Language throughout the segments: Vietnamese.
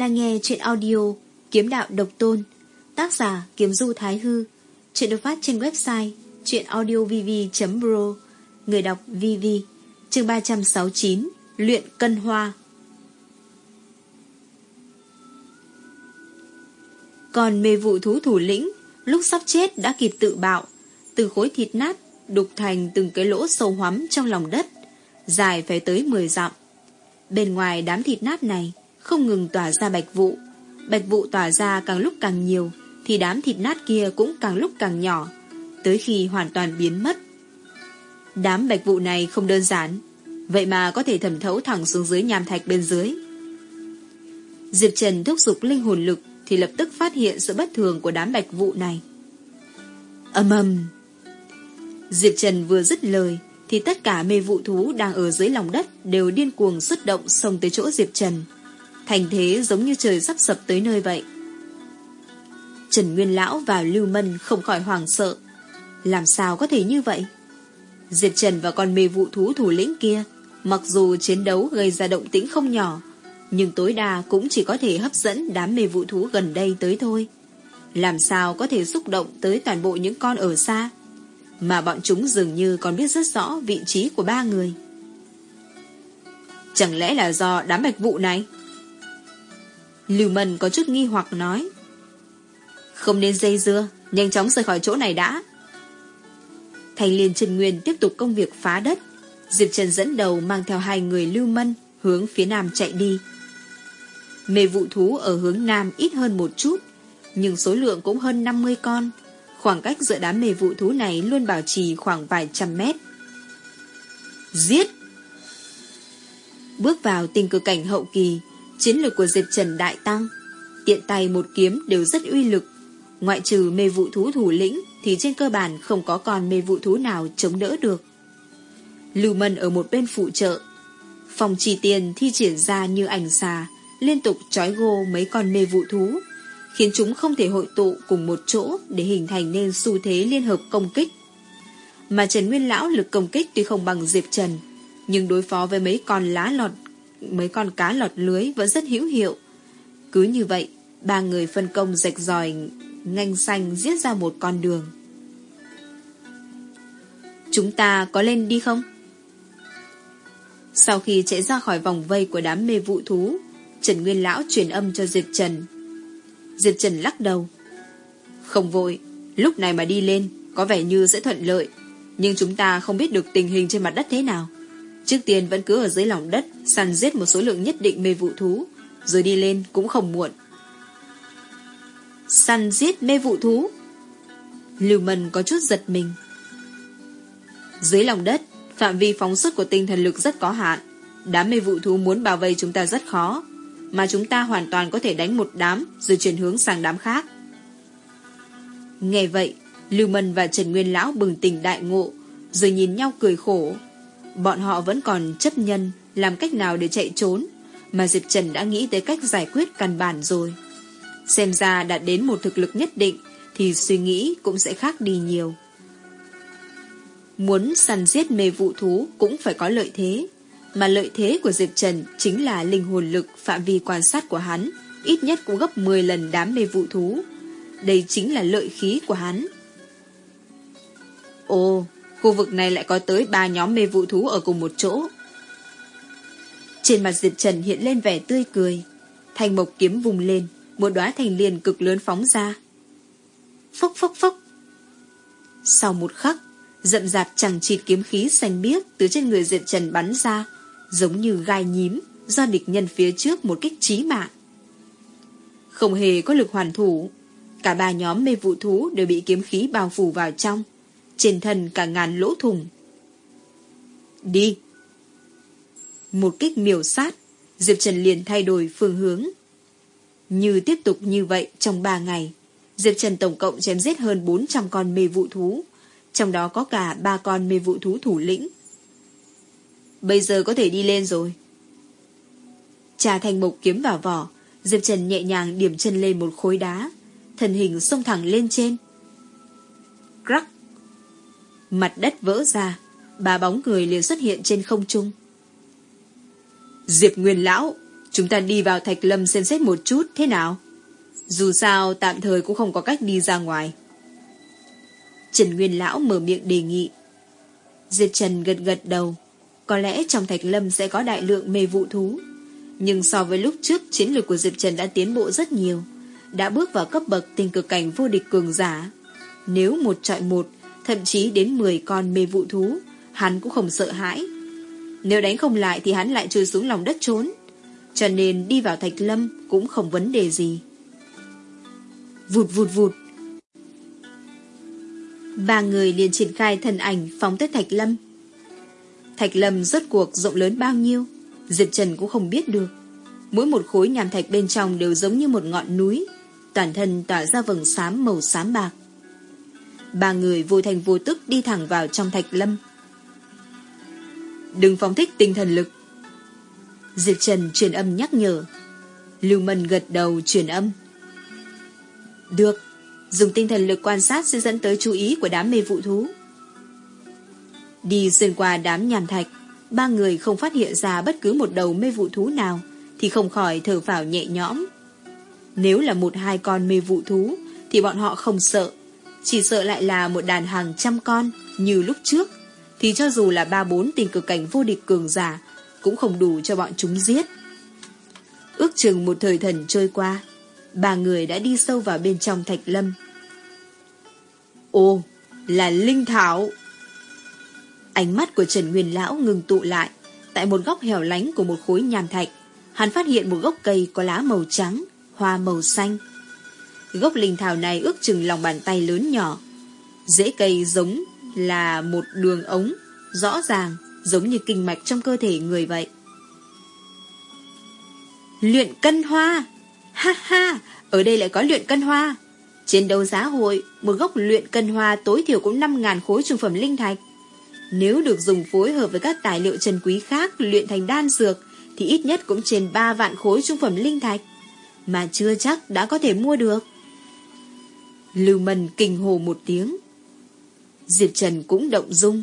Đang nghe chuyện audio Kiếm Đạo Độc Tôn Tác giả Kiếm Du Thái Hư Chuyện được phát trên website chuyenaudiovv.pro, Người đọc VV Chương 369 Luyện Cân Hoa. Còn mê vụ thú thủ lĩnh Lúc sắp chết đã kịp tự bạo Từ khối thịt nát Đục thành từng cái lỗ sâu hoắm trong lòng đất Dài phải tới 10 dặm. Bên ngoài đám thịt nát này không ngừng tỏa ra bạch vụ. Bạch vụ tỏa ra càng lúc càng nhiều, Thì đám thịt nát kia cũng càng lúc càng nhỏ, Tới khi hoàn toàn biến mất. Đám bạch vụ này không đơn giản, Vậy mà có thể thẩm thấu thẳng xuống dưới nham thạch bên dưới. Diệp Trần thúc giục linh hồn lực Thì lập tức phát hiện sự bất thường của đám bạch vụ này. Âm âm Diệp Trần vừa dứt lời, thì tất cả mê vụ thú đang ở dưới lòng đất đều điên cuồng xuất động xông tới chỗ Diệp Trần. Thành thế giống như trời sắp sập tới nơi vậy. Trần Nguyên Lão và Lưu Mân không khỏi hoàng sợ. Làm sao có thể như vậy? Diệp Trần và con mê vụ thú thủ lĩnh kia, mặc dù chiến đấu gây ra động tĩnh không nhỏ, nhưng tối đa cũng chỉ có thể hấp dẫn đám mê vụ thú gần đây tới thôi. Làm sao có thể xúc động tới toàn bộ những con ở xa? mà bọn chúng dường như còn biết rất rõ vị trí của ba người. Chẳng lẽ là do đám bạch vụ này? Lưu Mân có chút nghi hoặc nói. Không nên dây dưa, nhanh chóng rời khỏi chỗ này đã. Thành liên Trần Nguyên tiếp tục công việc phá đất. Diệp Trần dẫn đầu mang theo hai người Lưu Mân hướng phía nam chạy đi. Mê vụ thú ở hướng nam ít hơn một chút, nhưng số lượng cũng hơn 50 con. Khoảng cách giữa đám mê vụ thú này luôn bảo trì khoảng vài trăm mét. Giết! Bước vào tình cử cảnh hậu kỳ, chiến lược của Diệp Trần đại tăng. Tiện tay một kiếm đều rất uy lực. Ngoại trừ mê vụ thú thủ lĩnh thì trên cơ bản không có còn mê vụ thú nào chống đỡ được. Lưu Mân ở một bên phụ trợ. Phòng trì tiền thi triển ra như ảnh xà, liên tục trói gô mấy con mê vụ thú khiến chúng không thể hội tụ cùng một chỗ để hình thành nên xu thế liên hợp công kích. Mà Trần Nguyên Lão lực công kích tuy không bằng Diệp Trần, nhưng đối phó với mấy con lá lọt, mấy con cá lọt lưới vẫn rất hữu hiệu. Cứ như vậy, ba người phân công rạch ròi, nganh xanh giết ra một con đường. Chúng ta có lên đi không? Sau khi chạy ra khỏi vòng vây của đám mê vụ thú, Trần Nguyên Lão truyền âm cho Diệp Trần Diệp Trần lắc đầu. Không vội, lúc này mà đi lên, có vẻ như sẽ thuận lợi. Nhưng chúng ta không biết được tình hình trên mặt đất thế nào. Trước tiên vẫn cứ ở dưới lòng đất, săn giết một số lượng nhất định mê vụ thú, rồi đi lên cũng không muộn. Săn giết mê vụ thú? Lưu Mân có chút giật mình. Dưới lòng đất, phạm vi phóng xuất của tinh thần lực rất có hạn. Đám mê vụ thú muốn bảo vệ chúng ta rất khó mà chúng ta hoàn toàn có thể đánh một đám rồi chuyển hướng sang đám khác. Nghe vậy, Lưu Mân và Trần Nguyên Lão bừng tỉnh đại ngộ, rồi nhìn nhau cười khổ. Bọn họ vẫn còn chấp nhân làm cách nào để chạy trốn, mà Diệp Trần đã nghĩ tới cách giải quyết căn bản rồi. Xem ra đạt đến một thực lực nhất định thì suy nghĩ cũng sẽ khác đi nhiều. Muốn săn giết mê vụ thú cũng phải có lợi thế, mà lợi thế của Diệp Trần chính là linh hồn lực phạm vi quan sát của hắn, ít nhất cũng gấp 10 lần đám mê vụ thú. Đây chính là lợi khí của hắn. Ồ, khu vực này lại có tới ba nhóm mê vụ thú ở cùng một chỗ. Trên mặt Diệp Trần hiện lên vẻ tươi cười. Thành mộc kiếm vùng lên, một đóa thành liền cực lớn phóng ra. Phốc phốc phốc. Sau một khắc, rậm rạp chẳng chịt kiếm khí xanh biếc từ trên người Diệp Trần bắn ra, giống như gai nhím do địch nhân phía trước một cách chí mạng. Không hề có lực hoàn thủ, cả ba nhóm mê vụ thú đều bị kiếm khí bao phủ vào trong, trên thân cả ngàn lỗ thùng. Đi! Một kích miểu sát, Diệp Trần liền thay đổi phương hướng. Như tiếp tục như vậy trong ba ngày, Diệp Trần tổng cộng chém giết hơn 400 con mê vụ thú, trong đó có cả ba con mê vụ thú thủ lĩnh. Bây giờ có thể đi lên rồi. Trà thành mục kiếm vào vỏ, Diệp Trần nhẹ nhàng điểm chân lên một khối đá, thân hình xông thẳng lên trên. Crack! Mặt đất vỡ ra, ba bóng người liền xuất hiện trên không trung. Diệp Nguyên Lão, Chúng ta đi vào Thạch Lâm xem xét một chút thế nào? Dù sao tạm thời cũng không có cách đi ra ngoài. Trần Nguyên Lão mở miệng đề nghị. Diệp Trần gật gật đầu. Có lẽ trong Thạch Lâm sẽ có đại lượng mê vụ thú. Nhưng so với lúc trước chiến lược của Diệp Trần đã tiến bộ rất nhiều. Đã bước vào cấp bậc tình cực cảnh vô địch cường giả. Nếu một trọi một, thậm chí đến 10 con mê vụ thú, hắn cũng không sợ hãi. Nếu đánh không lại thì hắn lại trôi xuống lòng đất trốn. Cho nên đi vào Thạch Lâm cũng không vấn đề gì. Vụt vụt vụt. Ba người liền triển khai thần ảnh phóng tới Thạch Lâm. Thạch Lâm rốt cuộc rộng lớn bao nhiêu, Diệp Trần cũng không biết được. Mỗi một khối nhàm thạch bên trong đều giống như một ngọn núi, toàn thân tỏa ra vầng xám màu xám bạc. Ba người vô thành vô tức đi thẳng vào trong Thạch Lâm. Đừng phóng thích tinh thần lực. Diệp Trần truyền âm nhắc nhở. Lưu Mân gật đầu truyền âm. Được, dùng tinh thần lực quan sát sẽ dẫn tới chú ý của đám mê vụ thú. Đi xuyên qua đám nhàn thạch, ba người không phát hiện ra bất cứ một đầu mê vụ thú nào, thì không khỏi thở vào nhẹ nhõm. Nếu là một hai con mê vụ thú, thì bọn họ không sợ. Chỉ sợ lại là một đàn hàng trăm con, như lúc trước, thì cho dù là ba bốn tình cực cảnh vô địch cường giả, cũng không đủ cho bọn chúng giết. Ước chừng một thời thần trôi qua, ba người đã đi sâu vào bên trong thạch lâm. Ồ, là Linh Thảo! Ánh mắt của Trần Nguyên Lão ngừng tụ lại, tại một góc hẻo lánh của một khối nhàm thạch, hắn phát hiện một gốc cây có lá màu trắng, hoa màu xanh. Gốc linh thảo này ước chừng lòng bàn tay lớn nhỏ. Rễ cây giống là một đường ống, rõ ràng, giống như kinh mạch trong cơ thể người vậy. Luyện cân hoa! Ha ha! Ở đây lại có luyện cân hoa! Trên đấu giá hội, một gốc luyện cân hoa tối thiểu cũng 5.000 khối trung phẩm linh thạch. Nếu được dùng phối hợp với các tài liệu trần quý khác luyện thành đan dược, thì ít nhất cũng trên 3 vạn khối trung phẩm linh thạch, mà chưa chắc đã có thể mua được. Lưu Mân kinh hồ một tiếng. Diệp Trần cũng động dung.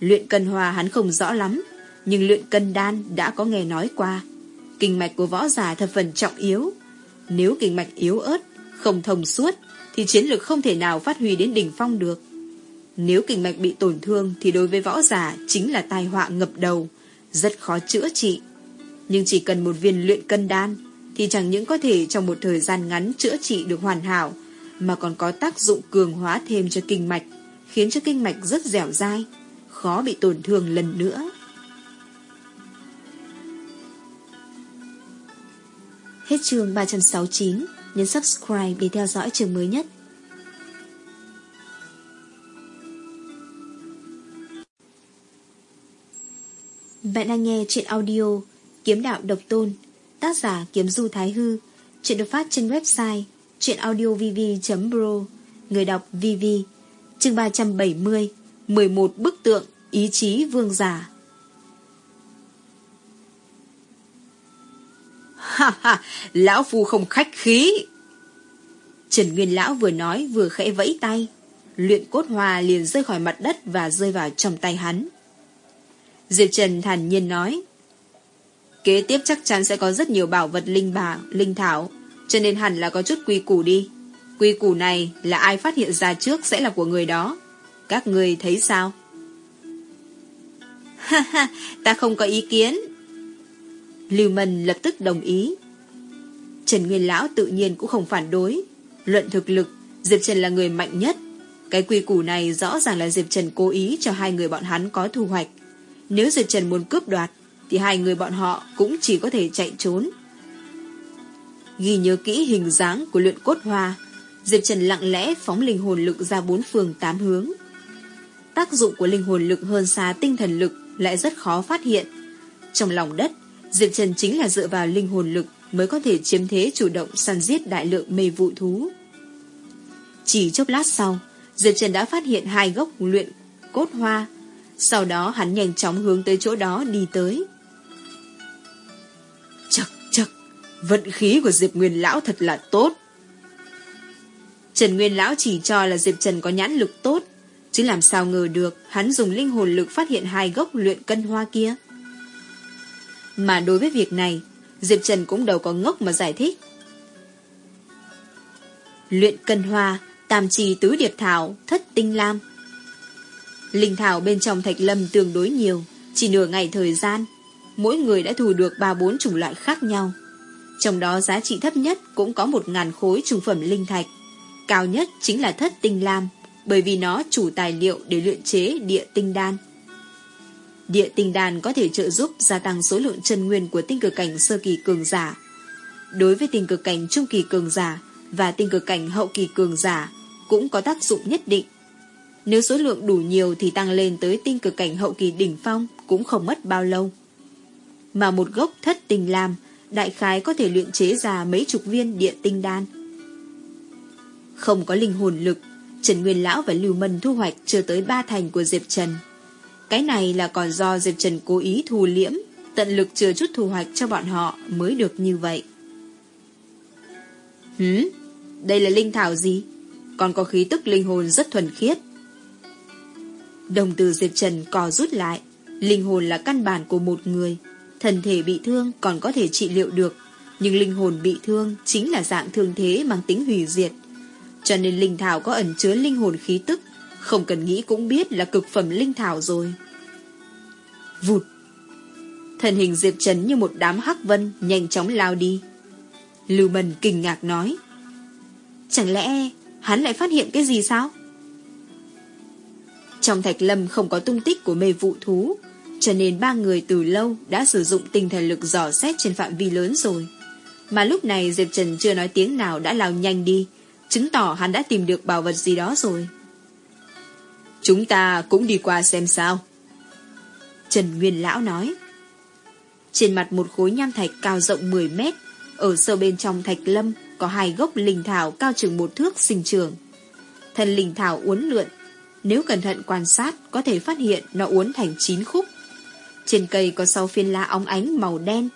Luyện cân hòa hắn không rõ lắm, nhưng luyện cân đan đã có nghe nói qua. Kinh mạch của võ giả thập phần trọng yếu. Nếu kinh mạch yếu ớt, không thông suốt, thì chiến lược không thể nào phát huy đến đỉnh phong được. Nếu kinh mạch bị tổn thương thì đối với võ giả chính là tai họa ngập đầu, rất khó chữa trị. Nhưng chỉ cần một viên luyện cân đan thì chẳng những có thể trong một thời gian ngắn chữa trị được hoàn hảo, mà còn có tác dụng cường hóa thêm cho kinh mạch, khiến cho kinh mạch rất dẻo dai, khó bị tổn thương lần nữa. Hết chương 369, nhấn subscribe để theo dõi chương mới nhất. Bạn đang nghe chuyện audio Kiếm đạo độc tôn Tác giả Kiếm Du Thái Hư Chuyện được phát trên website Chuyện audio vv.pro Người đọc VV Chương 370 11 bức tượng Ý chí vương giả. Ha ha Lão Phu không khách khí. Trần Nguyên Lão vừa nói vừa khẽ vẫy tay Luyện cốt hòa liền rơi khỏi mặt đất Và rơi vào trong tay hắn. Diệp Trần thản nhiên nói Kế tiếp chắc chắn sẽ có rất nhiều bảo vật linh bảo, linh thảo, cho nên hẳn là có chút quy củ đi. Quy củ này là ai phát hiện ra trước sẽ là của người đó. Các người thấy sao? Ha ha, ta không có ý kiến. Lưu Mân lập tức đồng ý. Trần Nguyên Lão tự nhiên cũng không phản đối. Luận thực lực, Diệp Trần là người mạnh nhất. Cái quy củ này rõ ràng là Diệp Trần cố ý cho hai người bọn hắn có thu hoạch. Nếu Diệp Trần muốn cướp đoạt, thì hai người bọn họ cũng chỉ có thể chạy trốn. Ghi nhớ kỹ hình dáng của luyện cốt hoa, Diệp Trần lặng lẽ phóng linh hồn lực ra bốn phương tám hướng. Tác dụng của linh hồn lực hơn xa tinh thần lực lại rất khó phát hiện. Trong lòng đất, Diệp Trần chính là dựa vào linh hồn lực mới có thể chiếm thế chủ động săn giết đại lượng mê vụ thú. Chỉ chốc lát sau, Diệp Trần đã phát hiện hai gốc luyện cốt hoa. Sau đó hắn nhanh chóng hướng tới chỗ đó đi tới. Vận khí của Diệp Nguyên Lão thật là tốt. Trần Nguyên Lão chỉ cho là Diệp Trần có nhãn lực tốt, chứ làm sao ngờ được hắn dùng linh hồn lực phát hiện hai gốc luyện cân hoa kia. Mà đối với việc này, Diệp Trần cũng đâu có ngốc mà giải thích. Luyện cân hoa, tam trì tứ điệp thảo, thất tinh lam. Linh thảo bên trong thạch lâm tương đối nhiều, chỉ nửa ngày thời gian, mỗi người đã thu được ba bốn chủng loại khác nhau. Trong đó giá trị thấp nhất cũng có một ngàn khối trùng phẩm linh thạch. Cao nhất chính là thất tinh lam, bởi vì nó chủ tài liệu để luyện chế địa tinh đan. Địa tinh đan có thể trợ giúp gia tăng số lượng chân nguyên của tinh cực cảnh sơ kỳ cường giả. Đối với tinh cực cảnh trung kỳ cường giả và tinh cực cảnh hậu kỳ cường giả cũng có tác dụng nhất định. Nếu số lượng đủ nhiều thì tăng lên tới tinh cực cảnh hậu kỳ đỉnh phong cũng không mất bao lâu. Mà một gốc thất tinh lam đại khái có thể luyện chế ra mấy chục viên địa tinh đan. Không có linh hồn lực, Trần Nguyên Lão và Lưu Mân thu hoạch chưa tới ba thành của Diệp Trần. Cái này là còn do Diệp Trần cố ý thù liễm, tận lực chưa chút thu hoạch cho bọn họ mới được như vậy. Hứ, đây là linh thảo gì? Còn có khí tức linh hồn rất thuần khiết. Đồng từ Diệp Trần cò rút lại, linh hồn là căn bản của một người, Thần thể bị thương còn có thể trị liệu được, nhưng linh hồn bị thương chính là dạng thương thế mang tính hủy diệt. Cho nên linh thảo có ẩn chứa linh hồn khí tức, không cần nghĩ cũng biết là cực phẩm linh thảo rồi. Vụt! Thần hình Diệp Trần như một đám hắc vân nhanh chóng lao đi. Lưu Mần kinh ngạc nói. Chẳng lẽ hắn lại phát hiện cái gì sao? Trong thạch lâm không có tung tích của mê vụ thú, cho nên ba người từ lâu đã sử dụng tinh thần lực dò xét trên phạm vi lớn rồi. Mà lúc này Diệp Trần chưa nói tiếng nào đã lao nhanh đi, chứng tỏ hắn đã tìm được bảo vật gì đó rồi. Chúng ta cũng đi qua xem sao. Trần Nguyên Lão nói. Trên mặt một khối nham thạch cao rộng 10 mét, ở sâu bên trong thạch lâm có hai gốc linh thảo cao chừng một thước sinh trường. Thân linh thảo uốn lượn, nếu cẩn thận quan sát có thể phát hiện nó uốn thành chín khúc. Trên cây có sáu phiên lá óng ánh màu đen.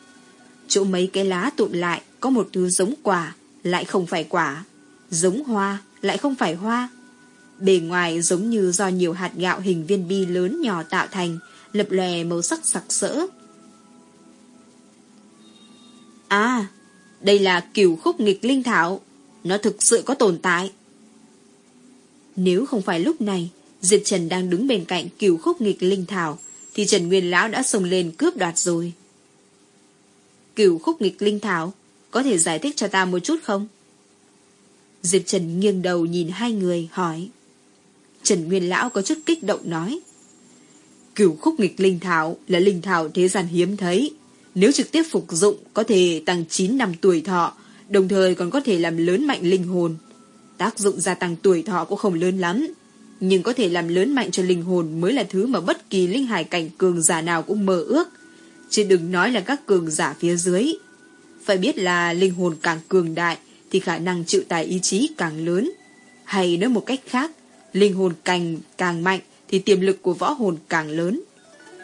Chỗ mấy cái lá tụm lại có một thứ giống quả, lại không phải quả. Giống hoa, lại không phải hoa. Bề ngoài giống như do nhiều hạt gạo hình viên bi lớn nhỏ tạo thành, lập lè màu sắc sặc sỡ. À, đây là cửu khúc nghịch linh thảo. Nó thực sự có tồn tại. Nếu không phải lúc này, Diệp Trần đang đứng bên cạnh cửu khúc nghịch linh thảo, thì Trần Nguyên Lão đã xông lên cướp đoạt rồi. Cửu khúc nghịch linh thảo, có thể giải thích cho ta một chút không? Diệp Trần nghiêng đầu nhìn hai người, hỏi. Trần Nguyên Lão có chút kích động nói. Cửu khúc nghịch linh thảo là linh thảo thế gian hiếm thấy. Nếu trực tiếp phục dụng có thể tăng 9 năm tuổi thọ, đồng thời còn có thể làm lớn mạnh linh hồn. Tác dụng gia tăng tuổi thọ cũng không lớn lắm, nhưng có thể làm lớn mạnh cho linh hồn mới là thứ mà bất kỳ linh hải cảnh cường giả nào cũng mơ ước. Chứ đừng nói là các cường giả phía dưới. Phải biết là linh hồn càng cường đại thì khả năng chịu tài ý chí càng lớn. Hay nói một cách khác, linh hồn càng càng mạnh thì tiềm lực của võ hồn càng lớn.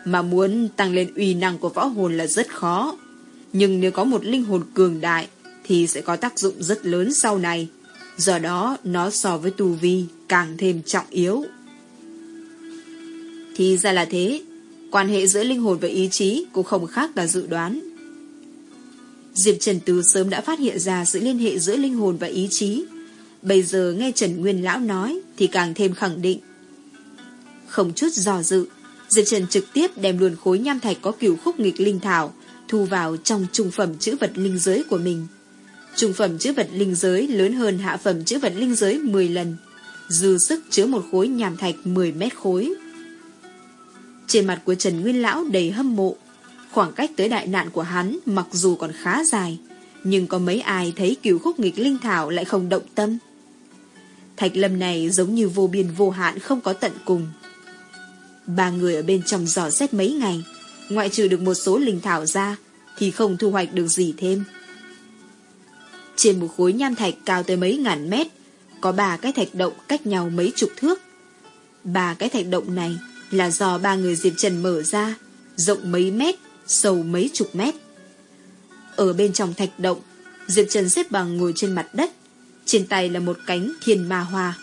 Mà muốn tăng lên uy năng của võ hồn là rất khó. Nhưng nếu có một linh hồn cường đại thì sẽ có tác dụng rất lớn sau này. Do đó nó so với tu vi càng thêm trọng yếu. Thì ra là thế, quan hệ giữa linh hồn và ý chí cũng không khác là dự đoán. Diệp Trần Từ sớm đã phát hiện ra sự liên hệ giữa linh hồn và ý chí. Bây giờ nghe Trần Nguyên Lão nói thì càng thêm khẳng định. Không chút dò dự, Diệp Trần trực tiếp đem luôn khối nham thạch có kiểu khúc nghịch linh thảo thu vào trong trung phẩm chữ vật linh giới của mình. Trung phẩm chữ vật linh giới lớn hơn hạ phẩm chữ vật linh giới 10 lần, dư sức chứa một khối nhàm thạch 10 mét khối. Trên mặt của Trần Nguyên Lão đầy hâm mộ, khoảng cách tới đại nạn của hắn mặc dù còn khá dài, nhưng có mấy ai thấy cửu khúc nghịch linh thảo lại không động tâm. Thạch lâm này giống như vô biên vô hạn không có tận cùng. Ba người ở bên trong dò xét mấy ngày, ngoại trừ được một số linh thảo ra, thì không thu hoạch được gì thêm. Trên một khối nham thạch cao tới mấy ngàn mét, có ba cái thạch động cách nhau mấy chục thước. Ba cái thạch động này là do ba người Diệp Trần mở ra, rộng mấy mét, sâu mấy chục mét. Ở bên trong thạch động, Diệp Trần xếp bằng ngồi trên mặt đất, trên tay là một cánh thiên ma hoa.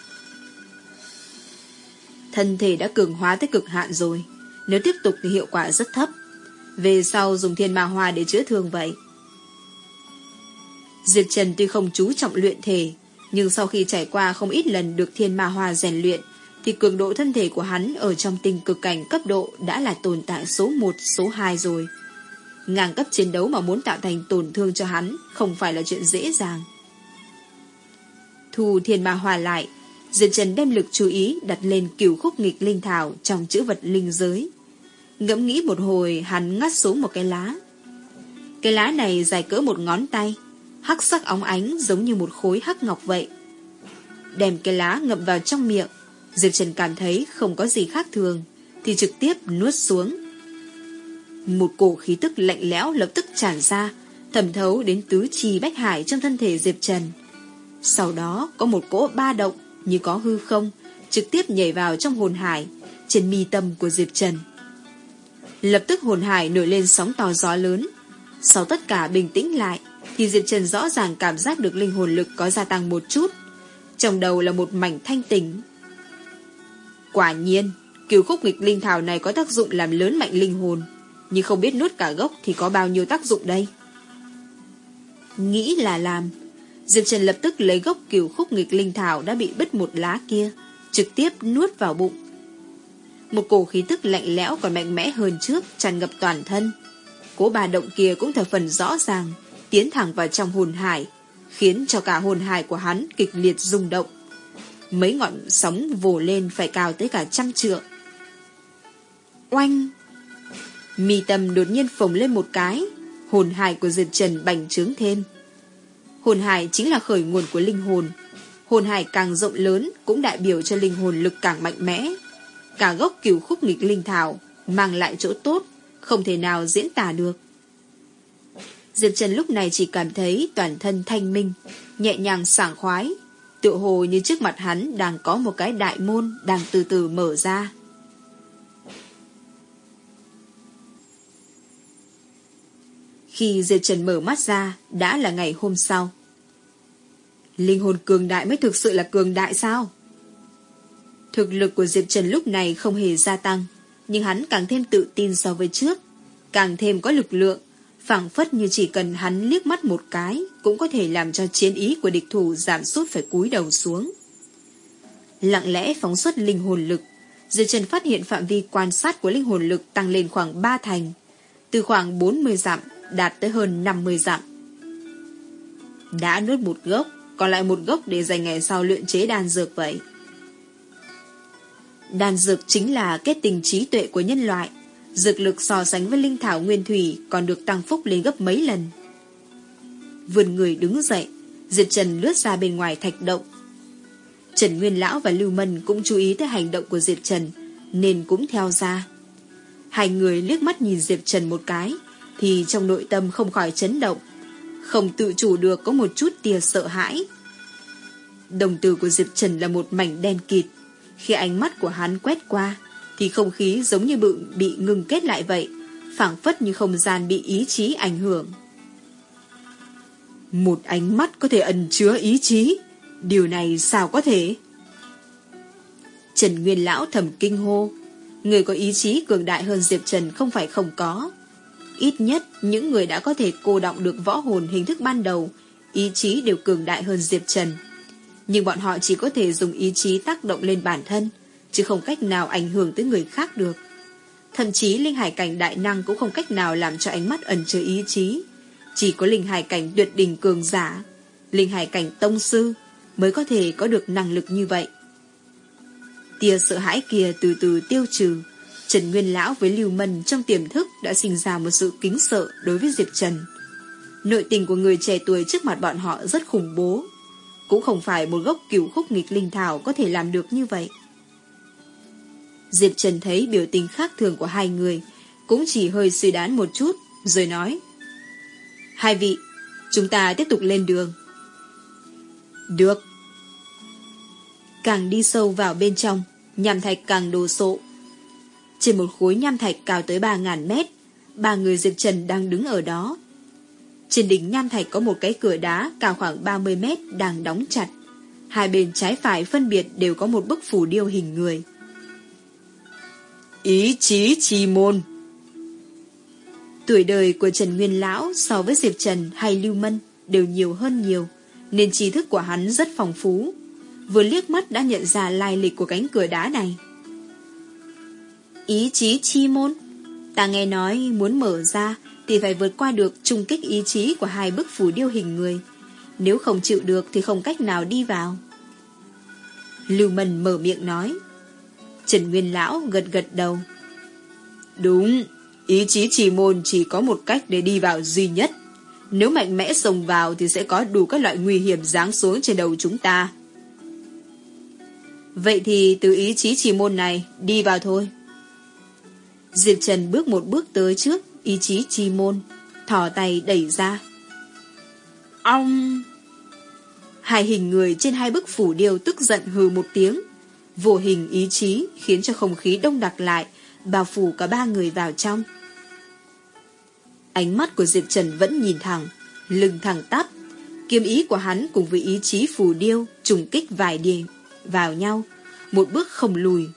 Thân thể đã cường hóa tới cực hạn rồi, nếu tiếp tục thì hiệu quả rất thấp. Về sau dùng thiên ma hoa để chữa thương vậy. Diệp Trần tuy không chú trọng luyện thể, nhưng sau khi trải qua không ít lần được thiên ma hoa rèn luyện, thì cường độ thân thể của hắn ở trong tình cực cảnh cấp độ đã là tồn tại số 1, số 2 rồi. Ngang cấp chiến đấu mà muốn tạo thành tổn thương cho hắn không phải là chuyện dễ dàng. Thu thiên ma hòa lại, Diệp Trần đem lực chú ý đặt lên cửu khúc nghịch linh thảo trong chữ vật linh giới. Ngẫm nghĩ một hồi hắn ngắt xuống một cái lá. Cái lá này dài cỡ một ngón tay, hắc sắc óng ánh giống như một khối hắc ngọc vậy. Đem cái lá ngậm vào trong miệng, Diệp Trần cảm thấy không có gì khác thường, thì trực tiếp nuốt xuống. Một cổ khí tức lạnh lẽo lập tức tràn ra, thẩm thấu đến tứ chi bách hải trong thân thể Diệp Trần. Sau đó có một cỗ ba động như có hư không, trực tiếp nhảy vào trong hồn hải, trên mi tâm của Diệp Trần. Lập tức hồn hải nổi lên sóng to gió lớn. Sau tất cả bình tĩnh lại, thì Diệp Trần rõ ràng cảm giác được linh hồn lực có gia tăng một chút. Trong đầu là một mảnh thanh tỉnh. Quả nhiên, cửu khúc nghịch linh thảo này có tác dụng làm lớn mạnh linh hồn, nhưng không biết nuốt cả gốc thì có bao nhiêu tác dụng đây. Nghĩ là làm, Diệp Trần lập tức lấy gốc cửu khúc nghịch linh thảo đã bị bứt một lá kia, trực tiếp nuốt vào bụng. Một cổ khí tức lạnh lẽo còn mạnh mẽ hơn trước tràn ngập toàn thân. Cố bà động kia cũng thở phần rõ ràng, tiến thẳng vào trong hồn hải, khiến cho cả hồn hải của hắn kịch liệt rung động. Mấy ngọn sóng vồ lên phải cao tới cả trăm trượng. Oanh! Mi tâm đột nhiên phồng lên một cái, hồn hải của Diệp Trần bành trướng thêm. Hồn hải chính là khởi nguồn của linh hồn. Hồn hải càng rộng lớn cũng đại biểu cho linh hồn lực càng mạnh mẽ. Cả gốc cửu khúc nghịch linh thảo mang lại chỗ tốt, không thể nào diễn tả được. Diệp Trần lúc này chỉ cảm thấy toàn thân thanh minh, nhẹ nhàng sảng khoái, tựa hồ như trước mặt hắn đang có một cái đại môn đang từ từ mở ra. Khi Diệp Trần mở mắt ra, đã là ngày hôm sau. Linh hồn cường đại mới thực sự là cường đại sao? Thực lực của Diệp Trần lúc này không hề gia tăng, nhưng hắn càng thêm tự tin so với trước, càng thêm có lực lượng, phảng phất như chỉ cần hắn liếc mắt một cái cũng có thể làm cho chiến ý của địch thủ giảm sút phải cúi đầu xuống. Lặng lẽ phóng xuất linh hồn lực, Diệp Trần phát hiện phạm vi quan sát của linh hồn lực tăng lên khoảng 3 thành, từ khoảng 40 dặm đạt tới hơn 50 dặm. Đã nuốt một gốc, còn lại một gốc để dành ngày sau luyện chế đan dược vậy. Đan dược chính là kết tình trí tuệ của nhân loại, dược lực so sánh với linh thảo nguyên thủy còn được tăng phúc lên gấp mấy lần. Vườn người đứng dậy, Diệp Trần lướt ra bên ngoài thạch động. Trần Nguyên Lão và Lưu Mân cũng chú ý tới hành động của Diệp Trần, nên cũng theo ra. Hai người liếc mắt nhìn Diệp Trần một cái, thì trong nội tâm không khỏi chấn động, không tự chủ được có một chút tia sợ hãi. Đồng tử của Diệp Trần là một mảnh đen kịt, khi ánh mắt của hắn quét qua, thì không khí giống như bự bị ngừng kết lại vậy, phảng phất như không gian bị ý chí ảnh hưởng. Một ánh mắt có thể ẩn chứa ý chí, điều này sao có thể? Trần Nguyên Lão thầm kinh hô, người có ý chí cường đại hơn Diệp Trần không phải không có. Ít nhất, những người đã có thể cô động được võ hồn hình thức ban đầu, ý chí đều cường đại hơn Diệp Trần. Nhưng bọn họ chỉ có thể dùng ý chí tác động lên bản thân, chứ không cách nào ảnh hưởng tới người khác được. Thậm chí linh hải cảnh đại năng cũng không cách nào làm cho ánh mắt ẩn chứa ý chí. Chỉ có linh hải cảnh tuyệt đỉnh cường giả, linh hải cảnh tông sư mới có thể có được năng lực như vậy. Tia sợ hãi kia từ từ tiêu trừ, Trần Nguyên Lão với Lưu Mân trong tiềm thức đã sinh ra một sự kính sợ đối với Diệp Trần. Nội tình của người trẻ tuổi trước mặt bọn họ rất khủng bố. Cũng không phải một gốc cửu khúc nghịch linh thảo có thể làm được như vậy. Diệp Trần thấy biểu tình khác thường của hai người, cũng chỉ hơi suy đoán một chút, rồi nói. Hai vị, chúng ta tiếp tục lên đường. Được. Càng đi sâu vào bên trong, nhằm thạch càng đồ sộ, trên một khối nham thạch cao tới 3.000 mét, ba người Diệp Trần đang đứng ở đó. Trên đỉnh nham thạch có một cái cửa đá cao khoảng 30 mét đang đóng chặt. Hai bên trái phải phân biệt đều có một bức phủ điêu hình người. Ý chí chi môn Tuổi đời của Trần Nguyên Lão so với Diệp Trần hay Lưu Mân đều nhiều hơn nhiều, nên trí thức của hắn rất phong phú. Vừa liếc mắt đã nhận ra lai lịch của cánh cửa đá này. Ý chí chi môn Ta nghe nói muốn mở ra thì phải vượt qua được trung kích ý chí của hai bức phù điêu hình người. Nếu không chịu được thì không cách nào đi vào. Lưu Mân mở miệng nói. Trần Nguyên Lão gật gật đầu. Đúng, ý chí trì môn chỉ có một cách để đi vào duy nhất. Nếu mạnh mẽ xông vào thì sẽ có đủ các loại nguy hiểm giáng xuống trên đầu chúng ta. Vậy thì từ ý chí trì môn này đi vào thôi. Diệp Trần bước một bước tới trước ý chí trì môn, thỏ tay đẩy ra. Ông! Hai hình người trên hai bức phủ điêu tức giận hừ một tiếng. Vô hình ý chí khiến cho không khí đông đặc lại, bao phủ cả ba người vào trong. Ánh mắt của Diệp Trần vẫn nhìn thẳng, lưng thẳng tắp. Kiếm ý của hắn cùng với ý chí phù điêu trùng kích vài điểm vào nhau, một bước không lùi.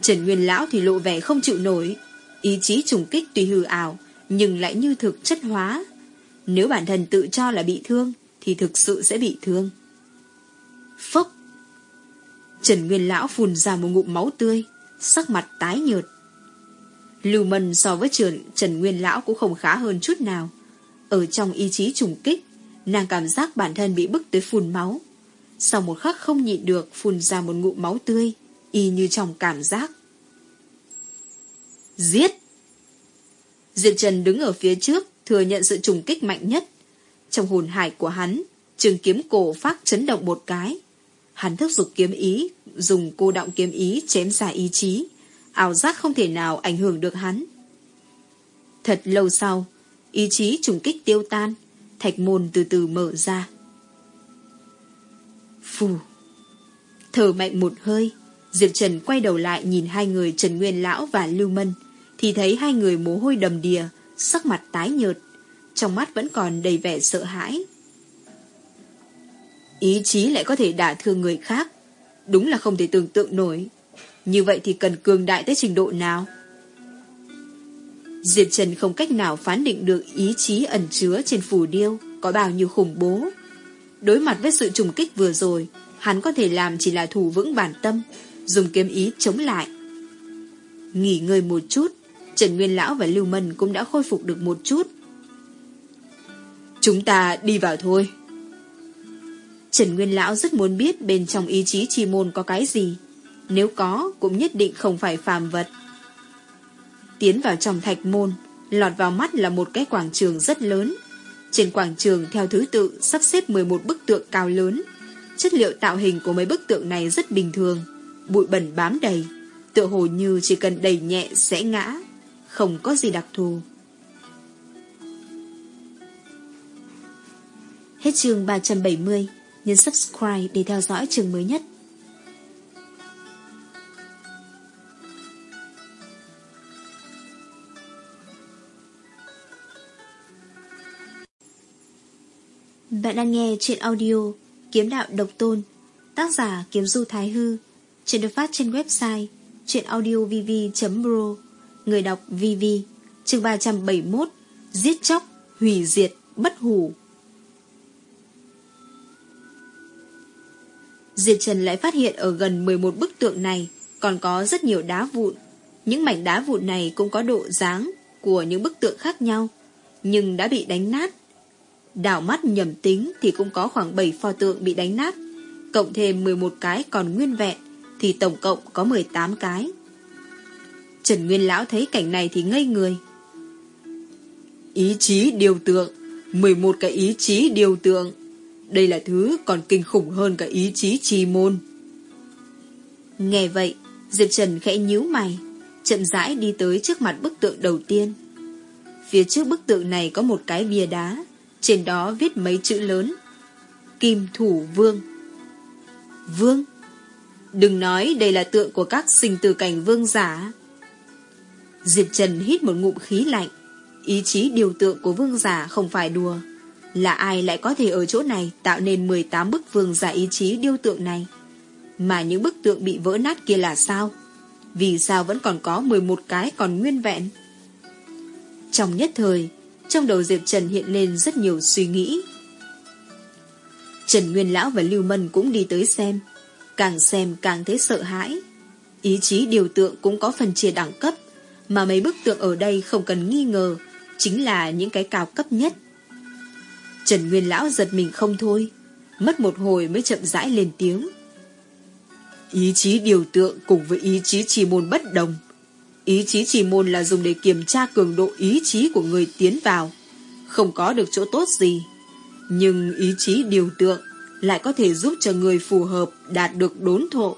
Trần Nguyên Lão thì lộ vẻ không chịu nổi, ý chí trùng kích tuy hư ảo, nhưng lại như thực chất hóa. Nếu bản thân tự cho là bị thương, thì thực sự sẽ bị thương. Phốc! Trần Nguyên Lão phun ra một ngụm máu tươi, sắc mặt tái nhợt. Lưu Mân so với trường Trần Nguyên Lão cũng không khá hơn chút nào. Ở trong ý chí trùng kích, nàng cảm giác bản thân bị bức tới phun máu. Sau một khắc không nhịn được phun ra một ngụm máu tươi, y như trong cảm giác. Giết! Diệp Trần đứng ở phía trước, thừa nhận sự trùng kích mạnh nhất. Trong hồn hải của hắn, trường kiếm cổ phát chấn động một cái. Hắn thức dục kiếm ý, dùng cô động kiếm ý chém ra ý chí. Ảo giác không thể nào ảnh hưởng được hắn. Thật lâu sau, ý chí trùng kích tiêu tan, thạch môn từ từ mở ra. Phù! Thở mạnh một hơi, Diệp Trần quay đầu lại nhìn hai người Trần Nguyên Lão và Lưu Mân, thì thấy hai người mồ hôi đầm đìa, sắc mặt tái nhợt, trong mắt vẫn còn đầy vẻ sợ hãi. Ý chí lại có thể đả thương người khác, đúng là không thể tưởng tượng nổi. Như vậy thì cần cường đại tới trình độ nào? Diệp Trần không cách nào phán định được ý chí ẩn chứa trên phù điêu có bao nhiêu khủng bố. Đối mặt với sự trùng kích vừa rồi, hắn có thể làm chỉ là thủ vững bản tâm, dùng kiếm ý chống lại. Nghỉ ngơi một chút, Trần Nguyên Lão và Lưu Mân cũng đã khôi phục được một chút. Chúng ta đi vào thôi. Trần Nguyên Lão rất muốn biết bên trong ý chí chi môn có cái gì. Nếu có, cũng nhất định không phải phàm vật. Tiến vào trong thạch môn, lọt vào mắt là một cái quảng trường rất lớn. Trên quảng trường theo thứ tự sắp xếp 11 bức tượng cao lớn. Chất liệu tạo hình của mấy bức tượng này rất bình thường, bụi bẩn bám đầy, tựa hồ như chỉ cần đẩy nhẹ sẽ ngã không có gì đặc thù. Hết chương 370, nhấn subscribe để theo dõi trường mới nhất. Bạn đang nghe chuyện audio Kiếm đạo độc tôn Tác giả Kiếm Du Thái Hư Chuyện được phát trên website chuyenaudiovv.pro Người đọc VV chương 371 Giết chóc, hủy diệt, bất hủ Diệp Trần lại phát hiện ở gần 11 bức tượng này còn có rất nhiều đá vụn. Những mảnh đá vụn này cũng có độ dáng của những bức tượng khác nhau, nhưng đã bị đánh nát. Đảo mắt nhầm tính thì cũng có khoảng 7 pho tượng bị đánh nát, cộng thêm 11 cái còn nguyên vẹn thì tổng cộng có 18 cái. Trần Nguyên Lão thấy cảnh này thì ngây người. Ý chí điều tượng, 11 cái ý chí điều tượng. Đây là thứ còn kinh khủng hơn cả ý chí chi môn. Nghe vậy, Diệp Trần khẽ nhíu mày, chậm rãi đi tới trước mặt bức tượng đầu tiên. Phía trước bức tượng này có một cái bia đá, trên đó viết mấy chữ lớn. Kim Thủ Vương. Vương? Đừng nói đây là tượng của các sinh tử cảnh vương giả. Diệp Trần hít một ngụm khí lạnh. Ý chí điều tượng của vương giả không phải đùa. Là ai lại có thể ở chỗ này tạo nên 18 bức vương giả ý chí điêu tượng này? Mà những bức tượng bị vỡ nát kia là sao? Vì sao vẫn còn có 11 cái còn nguyên vẹn? Trong nhất thời, Trong đầu Diệp Trần hiện lên rất nhiều suy nghĩ. Trần Nguyên Lão và Lưu Mân cũng đi tới xem. Càng xem càng thấy sợ hãi. Ý chí điều tượng cũng có phần chia đẳng cấp, mà mấy bức tượng ở đây không cần nghi ngờ, chính là những cái cao cấp nhất. Trần Nguyên Lão giật mình không thôi, mất một hồi mới chậm rãi lên tiếng. Ý chí điều tượng cùng với ý chí trì môn bất đồng. Ý chí trì môn là dùng để kiểm tra cường độ ý chí của người tiến vào, không có được chỗ tốt gì. Nhưng ý chí điều tượng lại có thể giúp cho người phù hợp đạt được đốn thộ.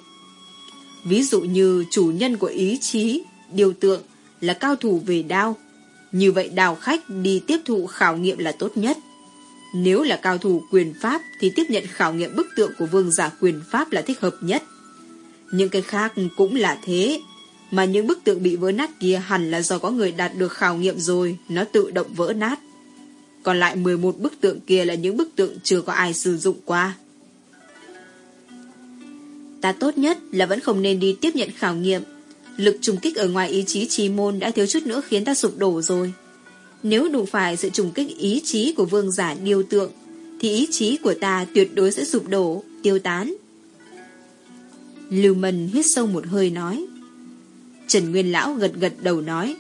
Ví dụ như chủ nhân của ý chí, điều tượng là cao thủ về đao. Như vậy đào khách đi tiếp thụ khảo nghiệm là tốt nhất. Nếu là cao thủ quyền pháp thì tiếp nhận khảo nghiệm bức tượng của vương giả quyền pháp là thích hợp nhất. Những cái khác cũng là thế. Mà những bức tượng bị vỡ nát kia hẳn là do có người đạt được khảo nghiệm rồi, nó tự động vỡ nát. Còn lại 11 bức tượng kia là những bức tượng chưa có ai sử dụng qua. Ta tốt nhất là vẫn không nên đi tiếp nhận khảo nghiệm. Lực trùng kích ở ngoài ý chí trì môn đã thiếu chút nữa khiến ta sụp đổ rồi. Nếu đụng phải sự trùng kích ý chí của vương giả điều tượng, thì ý chí của ta tuyệt đối sẽ sụp đổ, tiêu tán. Lưu Mân hít sâu một hơi nói. Trần Nguyên Lão gật gật đầu nói.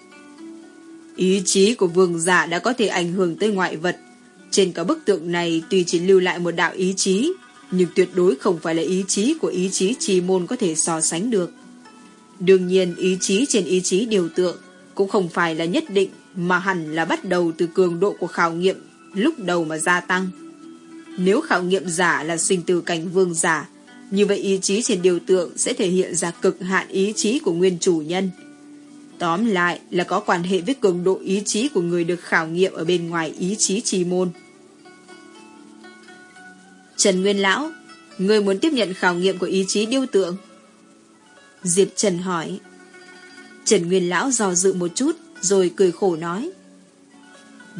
Ý chí của vương giả đã có thể ảnh hưởng tới ngoại vật. Trên cả bức tượng này tuy chỉ lưu lại một đạo ý chí, nhưng tuyệt đối không phải là ý chí của ý chí trì môn có thể so sánh được. Đương nhiên ý chí trên ý chí điều tượng cũng không phải là nhất định mà hẳn là bắt đầu từ cường độ của khảo nghiệm lúc đầu mà gia tăng. Nếu khảo nghiệm giả là sinh từ cảnh vương giả, như vậy ý chí trên điều tượng sẽ thể hiện ra cực hạn ý chí của nguyên chủ nhân. Tóm lại là có quan hệ với cường độ ý chí của người được khảo nghiệm ở bên ngoài ý chí trì môn. Trần Nguyên Lão, người muốn tiếp nhận khảo nghiệm của ý chí điêu tượng. Diệp Trần hỏi. Trần Nguyên Lão dò dự một chút, rồi cười khổ nói.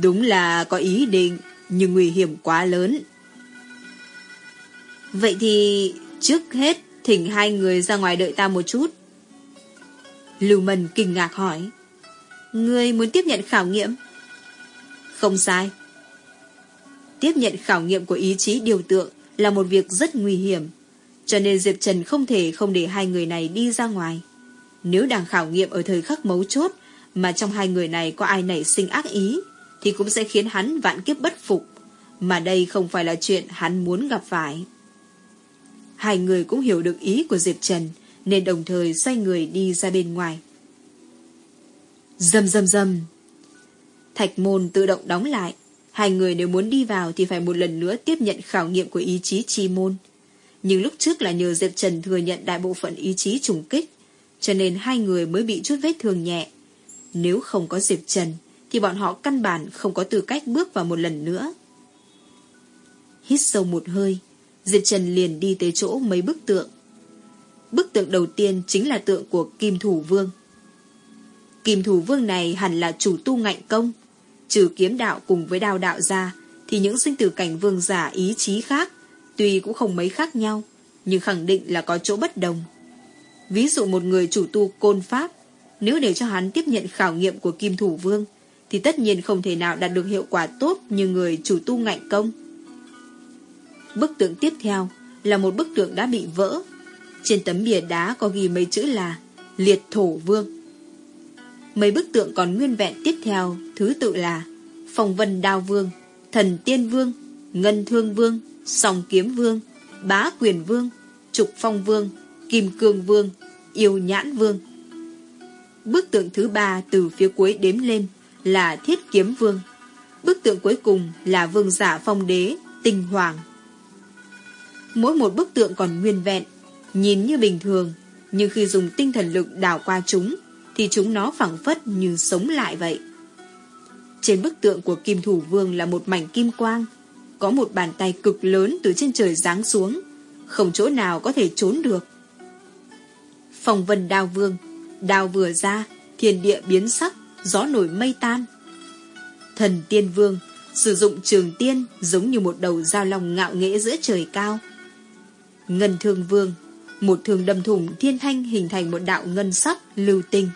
Đúng là có ý định, nhưng nguy hiểm quá lớn. Vậy thì trước hết thỉnh hai người ra ngoài đợi ta một chút. Lưu Mân kinh ngạc hỏi. Ngươi muốn tiếp nhận khảo nghiệm? Không sai. Tiếp nhận khảo nghiệm của ý chí điều tượng là một việc rất nguy hiểm, cho nên Diệp Trần không thể không để hai người này đi ra ngoài. Nếu đang khảo nghiệm ở thời khắc mấu chốt, mà trong hai người này có ai nảy sinh ác ý, thì cũng sẽ khiến hắn vạn kiếp bất phục, mà đây không phải là chuyện hắn muốn gặp phải. Hai người cũng hiểu được ý của Diệp Trần, nên đồng thời xoay người đi ra bên ngoài. Dầm dầm dầm. Thạch môn tự động đóng lại. Hai người nếu muốn đi vào thì phải một lần nữa tiếp nhận khảo nghiệm của ý chí chi môn. Nhưng lúc trước là nhờ Diệp Trần thừa nhận đại bộ phận ý chí trùng kích, cho nên hai người mới bị chút vết thương nhẹ. Nếu không có Diệp Trần, thì bọn họ căn bản không có tư cách bước vào một lần nữa. Hít sâu một hơi, Diệp Trần liền đi tới chỗ mấy bức tượng. Bức tượng đầu tiên chính là tượng của Kim Thủ Vương. Kim Thủ Vương này hẳn là chủ tu ngạnh công. Trừ kiếm đạo cùng với đao đạo ra, thì những sinh tử cảnh vương giả ý chí khác, tuy cũng không mấy khác nhau, nhưng khẳng định là có chỗ bất đồng. Ví dụ một người chủ tu côn pháp, nếu để cho hắn tiếp nhận khảo nghiệm của Kim Thủ Vương, thì tất nhiên không thể nào đạt được hiệu quả tốt như người chủ tu ngạnh công. Bức tượng tiếp theo là một bức tượng đã bị vỡ. Trên tấm bìa đá có ghi mấy chữ là Liệt Thổ Vương. Mấy bức tượng còn nguyên vẹn tiếp theo thứ tự là Phong Vân Đao Vương, Thần Tiên Vương, Ngân Thương Vương, Song Kiếm Vương, Bá Quyền Vương, Trục Phong Vương, Kim Cương Vương, Yêu Nhãn Vương. Bức tượng thứ ba từ phía cuối đếm lên là Thiết Kiếm Vương. Bức tượng cuối cùng là Vương giả Phong Đế, Tinh Hoàng. Mỗi một bức tượng còn nguyên vẹn, nhìn như bình thường, nhưng khi dùng tinh thần lực đảo qua chúng, thì chúng nó phẳng phất như sống lại vậy. Trên bức tượng của Kim Thủ Vương là một mảnh kim quang, có một bàn tay cực lớn từ trên trời giáng xuống, không chỗ nào có thể trốn được. Phòng vân đao vương, đao vừa ra, thiên địa biến sắc, gió nổi mây tan. Thần tiên vương, sử dụng trường tiên giống như một đầu dao lòng ngạo nghễ giữa trời cao. Ngân thương vương, một thương đâm thủng thiên thanh hình thành một đạo ngân sắc lưu tinh.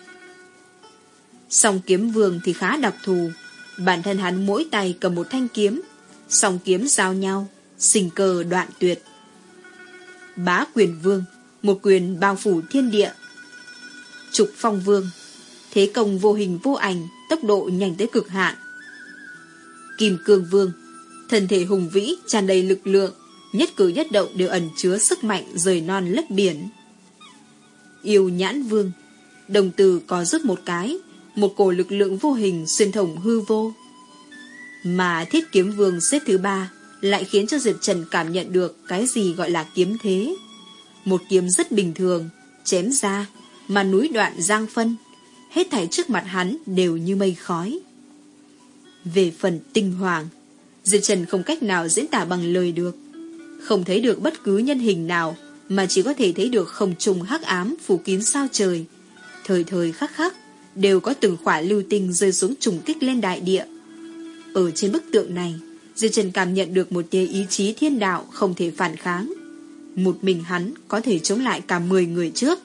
Song kiếm vương thì khá đặc thù, Bản thân hắn mỗi tay cầm một thanh kiếm, song kiếm giao nhau, sinh cơ đoạn tuyệt. Bá quyền vương, một quyền bao phủ thiên địa. Trục phong vương, thế công vô hình vô ảnh, tốc độ nhanh tới cực hạn. Kim cương vương, thân thể hùng vĩ, tràn đầy lực lượng, nhất cử nhất động đều ẩn chứa sức mạnh rời non lấp biển. Yêu nhãn vương, đồng từ có rút một cái, một cổ lực lượng vô hình xuyên thủng hư vô. Mà thiết kiếm vương xếp thứ ba lại khiến cho Diệp Trần cảm nhận được cái gì gọi là kiếm thế. Một kiếm rất bình thường, chém ra, mà núi đoạn giang phân, hết thảy trước mặt hắn đều như mây khói. Về phần tinh hoàng, Diệp Trần không cách nào diễn tả bằng lời được. Không thấy được bất cứ nhân hình nào, mà chỉ có thể thấy được không trùng hắc ám phủ kín sao trời. Thời thời khắc khắc, đều có từng khỏa lưu tinh rơi xuống trùng kích lên đại địa. Ở trên bức tượng này, Diệp Trần cảm nhận được một tia ý chí thiên đạo không thể phản kháng. Một mình hắn có thể chống lại cả 10 người trước.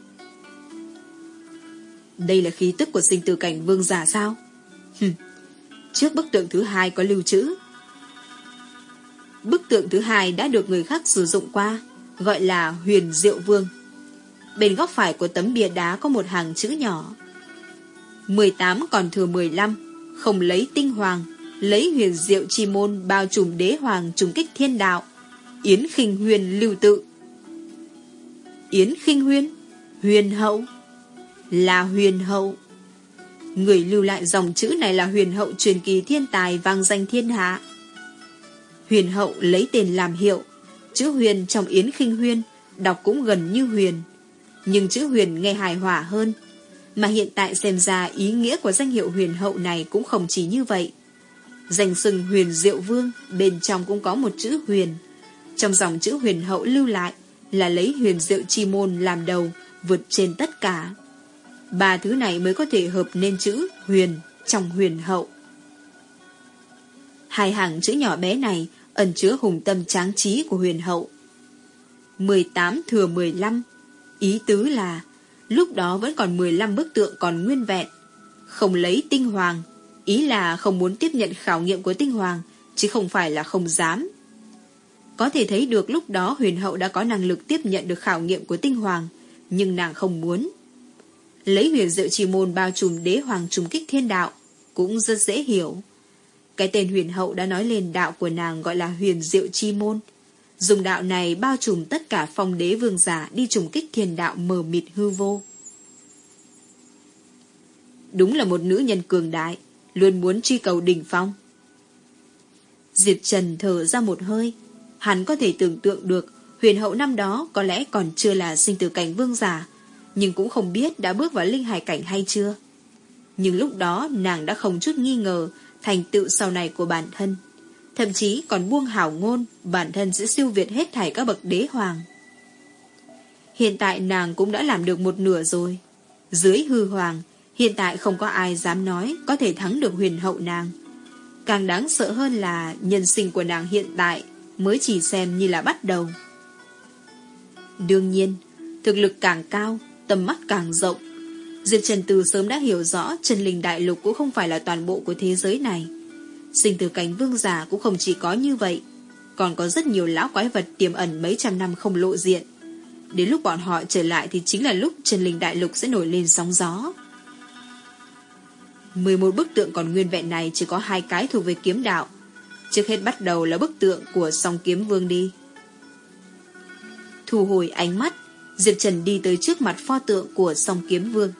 Đây là khí tức của sinh tử cảnh vương giả sao? Hừm. Trước bức tượng thứ hai có lưu trữ. Bức tượng thứ hai đã được người khác sử dụng qua, gọi là huyền diệu vương. Bên góc phải của tấm bia đá có một hàng chữ nhỏ. 18 còn thừa 15, không lấy tinh hoàng, lấy huyền diệu chi môn bao trùm đế hoàng trùng kích thiên đạo. Yến khinh huyền lưu tự. Yến khinh huyên, huyền hậu, là huyền hậu. Người lưu lại dòng chữ này là huyền hậu truyền kỳ thiên tài vang danh thiên hạ. Huyền hậu lấy tên làm hiệu, chữ huyền trong Yến khinh huyên đọc cũng gần như huyền. Nhưng chữ huyền nghe hài hòa hơn. Mà hiện tại xem ra ý nghĩa của danh hiệu huyền hậu này cũng không chỉ như vậy. Danh sừng huyền diệu vương bên trong cũng có một chữ huyền. Trong dòng chữ huyền hậu lưu lại là lấy huyền diệu chi môn làm đầu, vượt trên tất cả. Ba thứ này mới có thể hợp nên chữ huyền trong huyền hậu. Hai hàng chữ nhỏ bé này ẩn chứa hùng tâm tráng trí của huyền hậu. 18 thừa 15 Ý tứ là lúc đó vẫn còn 15 bức tượng còn nguyên vẹn. Không lấy tinh hoàng, ý là không muốn tiếp nhận khảo nghiệm của tinh hoàng, chứ không phải là không dám. Có thể thấy được lúc đó huyền hậu đã có năng lực tiếp nhận được khảo nghiệm của tinh hoàng, nhưng nàng không muốn. Lấy huyền diệu trì môn bao trùm đế hoàng trùng kích thiên đạo, cũng rất dễ hiểu. Cái tên huyền hậu đã nói lên đạo của nàng gọi là huyền diệu chi môn. Dùng đạo này bao trùm tất cả phong đế vương giả đi trùng kích thiên đạo mờ mịt hư vô. Đúng là một nữ nhân cường đại, luôn muốn truy cầu đỉnh phong. Diệp Trần thở ra một hơi, hắn có thể tưởng tượng được huyền hậu năm đó có lẽ còn chưa là sinh tử cảnh vương giả, nhưng cũng không biết đã bước vào linh hải cảnh hay chưa. Nhưng lúc đó nàng đã không chút nghi ngờ thành tựu sau này của bản thân. Thậm chí còn buông hảo ngôn bản thân sẽ siêu việt hết thảy các bậc đế hoàng. Hiện tại nàng cũng đã làm được một nửa rồi. Dưới hư hoàng, hiện tại không có ai dám nói có thể thắng được huyền hậu nàng. Càng đáng sợ hơn là nhân sinh của nàng hiện tại mới chỉ xem như là bắt đầu. Đương nhiên, thực lực càng cao, tầm mắt càng rộng. Diệp Trần Từ sớm đã hiểu rõ trần linh đại lục cũng không phải là toàn bộ của thế giới này. Sinh từ cánh vương giả cũng không chỉ có như vậy, còn có rất nhiều lão quái vật tiềm ẩn mấy trăm năm không lộ diện. Đến lúc bọn họ trở lại thì chính là lúc trần linh đại lục sẽ nổi lên sóng gió. 11 bức tượng còn nguyên vẹn này chỉ có hai cái thuộc về kiếm đạo. Trước hết bắt đầu là bức tượng của song kiếm vương đi. Thu hồi ánh mắt, Diệp Trần đi tới trước mặt pho tượng của song kiếm vương.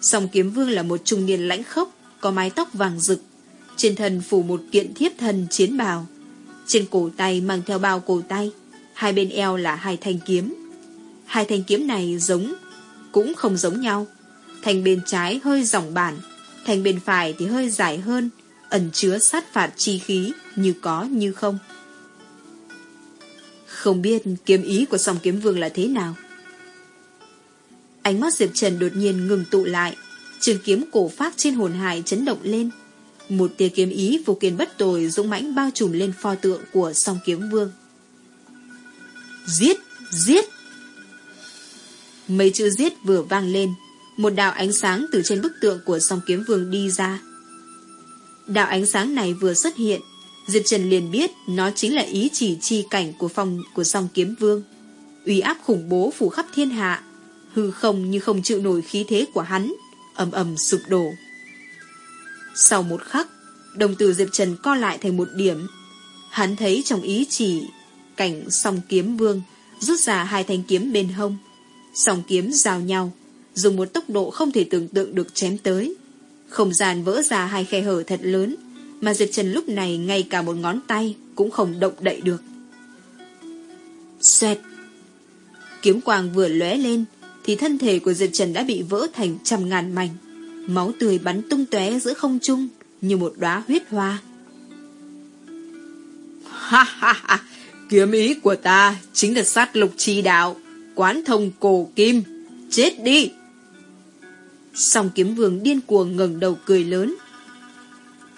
Song kiếm vương là một trung niên lãnh khốc, có mái tóc vàng rực, trên thân phủ một kiện thiếp thần chiến bào. Trên cổ tay mang theo bao cổ tay, hai bên eo là hai thanh kiếm. Hai thanh kiếm này giống, cũng không giống nhau. Thanh bên trái hơi ròng bản, thanh bên phải thì hơi dài hơn, ẩn chứa sát phạt chi khí, như có như không. Không biết kiếm ý của song kiếm vương là thế nào. Ánh mắt Diệp Trần đột nhiên ngừng tụ lại, trường kiếm cổ phát trên hồn hải chấn động lên. Một tia kiếm ý vô kiên bất tồi dũng mãnh bao trùm lên pho tượng của song kiếm vương. Giết! Giết! Mấy chữ giết vừa vang lên, một đạo ánh sáng từ trên bức tượng của song kiếm vương đi ra. Đạo ánh sáng này vừa xuất hiện, Diệp Trần liền biết nó chính là ý chỉ chi cảnh của phòng của song kiếm vương. uy áp khủng bố phủ khắp thiên hạ, hư không như không chịu nổi khí thế của hắn, ầm ầm sụp đổ. Sau một khắc, đồng tử Diệp Trần co lại thành một điểm. Hắn thấy trong ý chỉ cảnh song kiếm vương rút ra hai thanh kiếm bên hông. Song kiếm giao nhau, dùng một tốc độ không thể tưởng tượng được chém tới. Không gian vỡ ra hai khe hở thật lớn, mà Diệp Trần lúc này ngay cả một ngón tay cũng không động đậy được. Xoẹt! Kiếm quang vừa lóe lên, thì thân thể của Diệp Trần đã bị vỡ thành trăm ngàn mảnh. Máu tươi bắn tung tóe giữa không trung như một đóa huyết hoa. Ha ha ha! Kiếm ý của ta chính là sát lục chi đạo, quán thông cổ kim. Chết đi! Song kiếm vương điên cuồng ngẩng đầu cười lớn.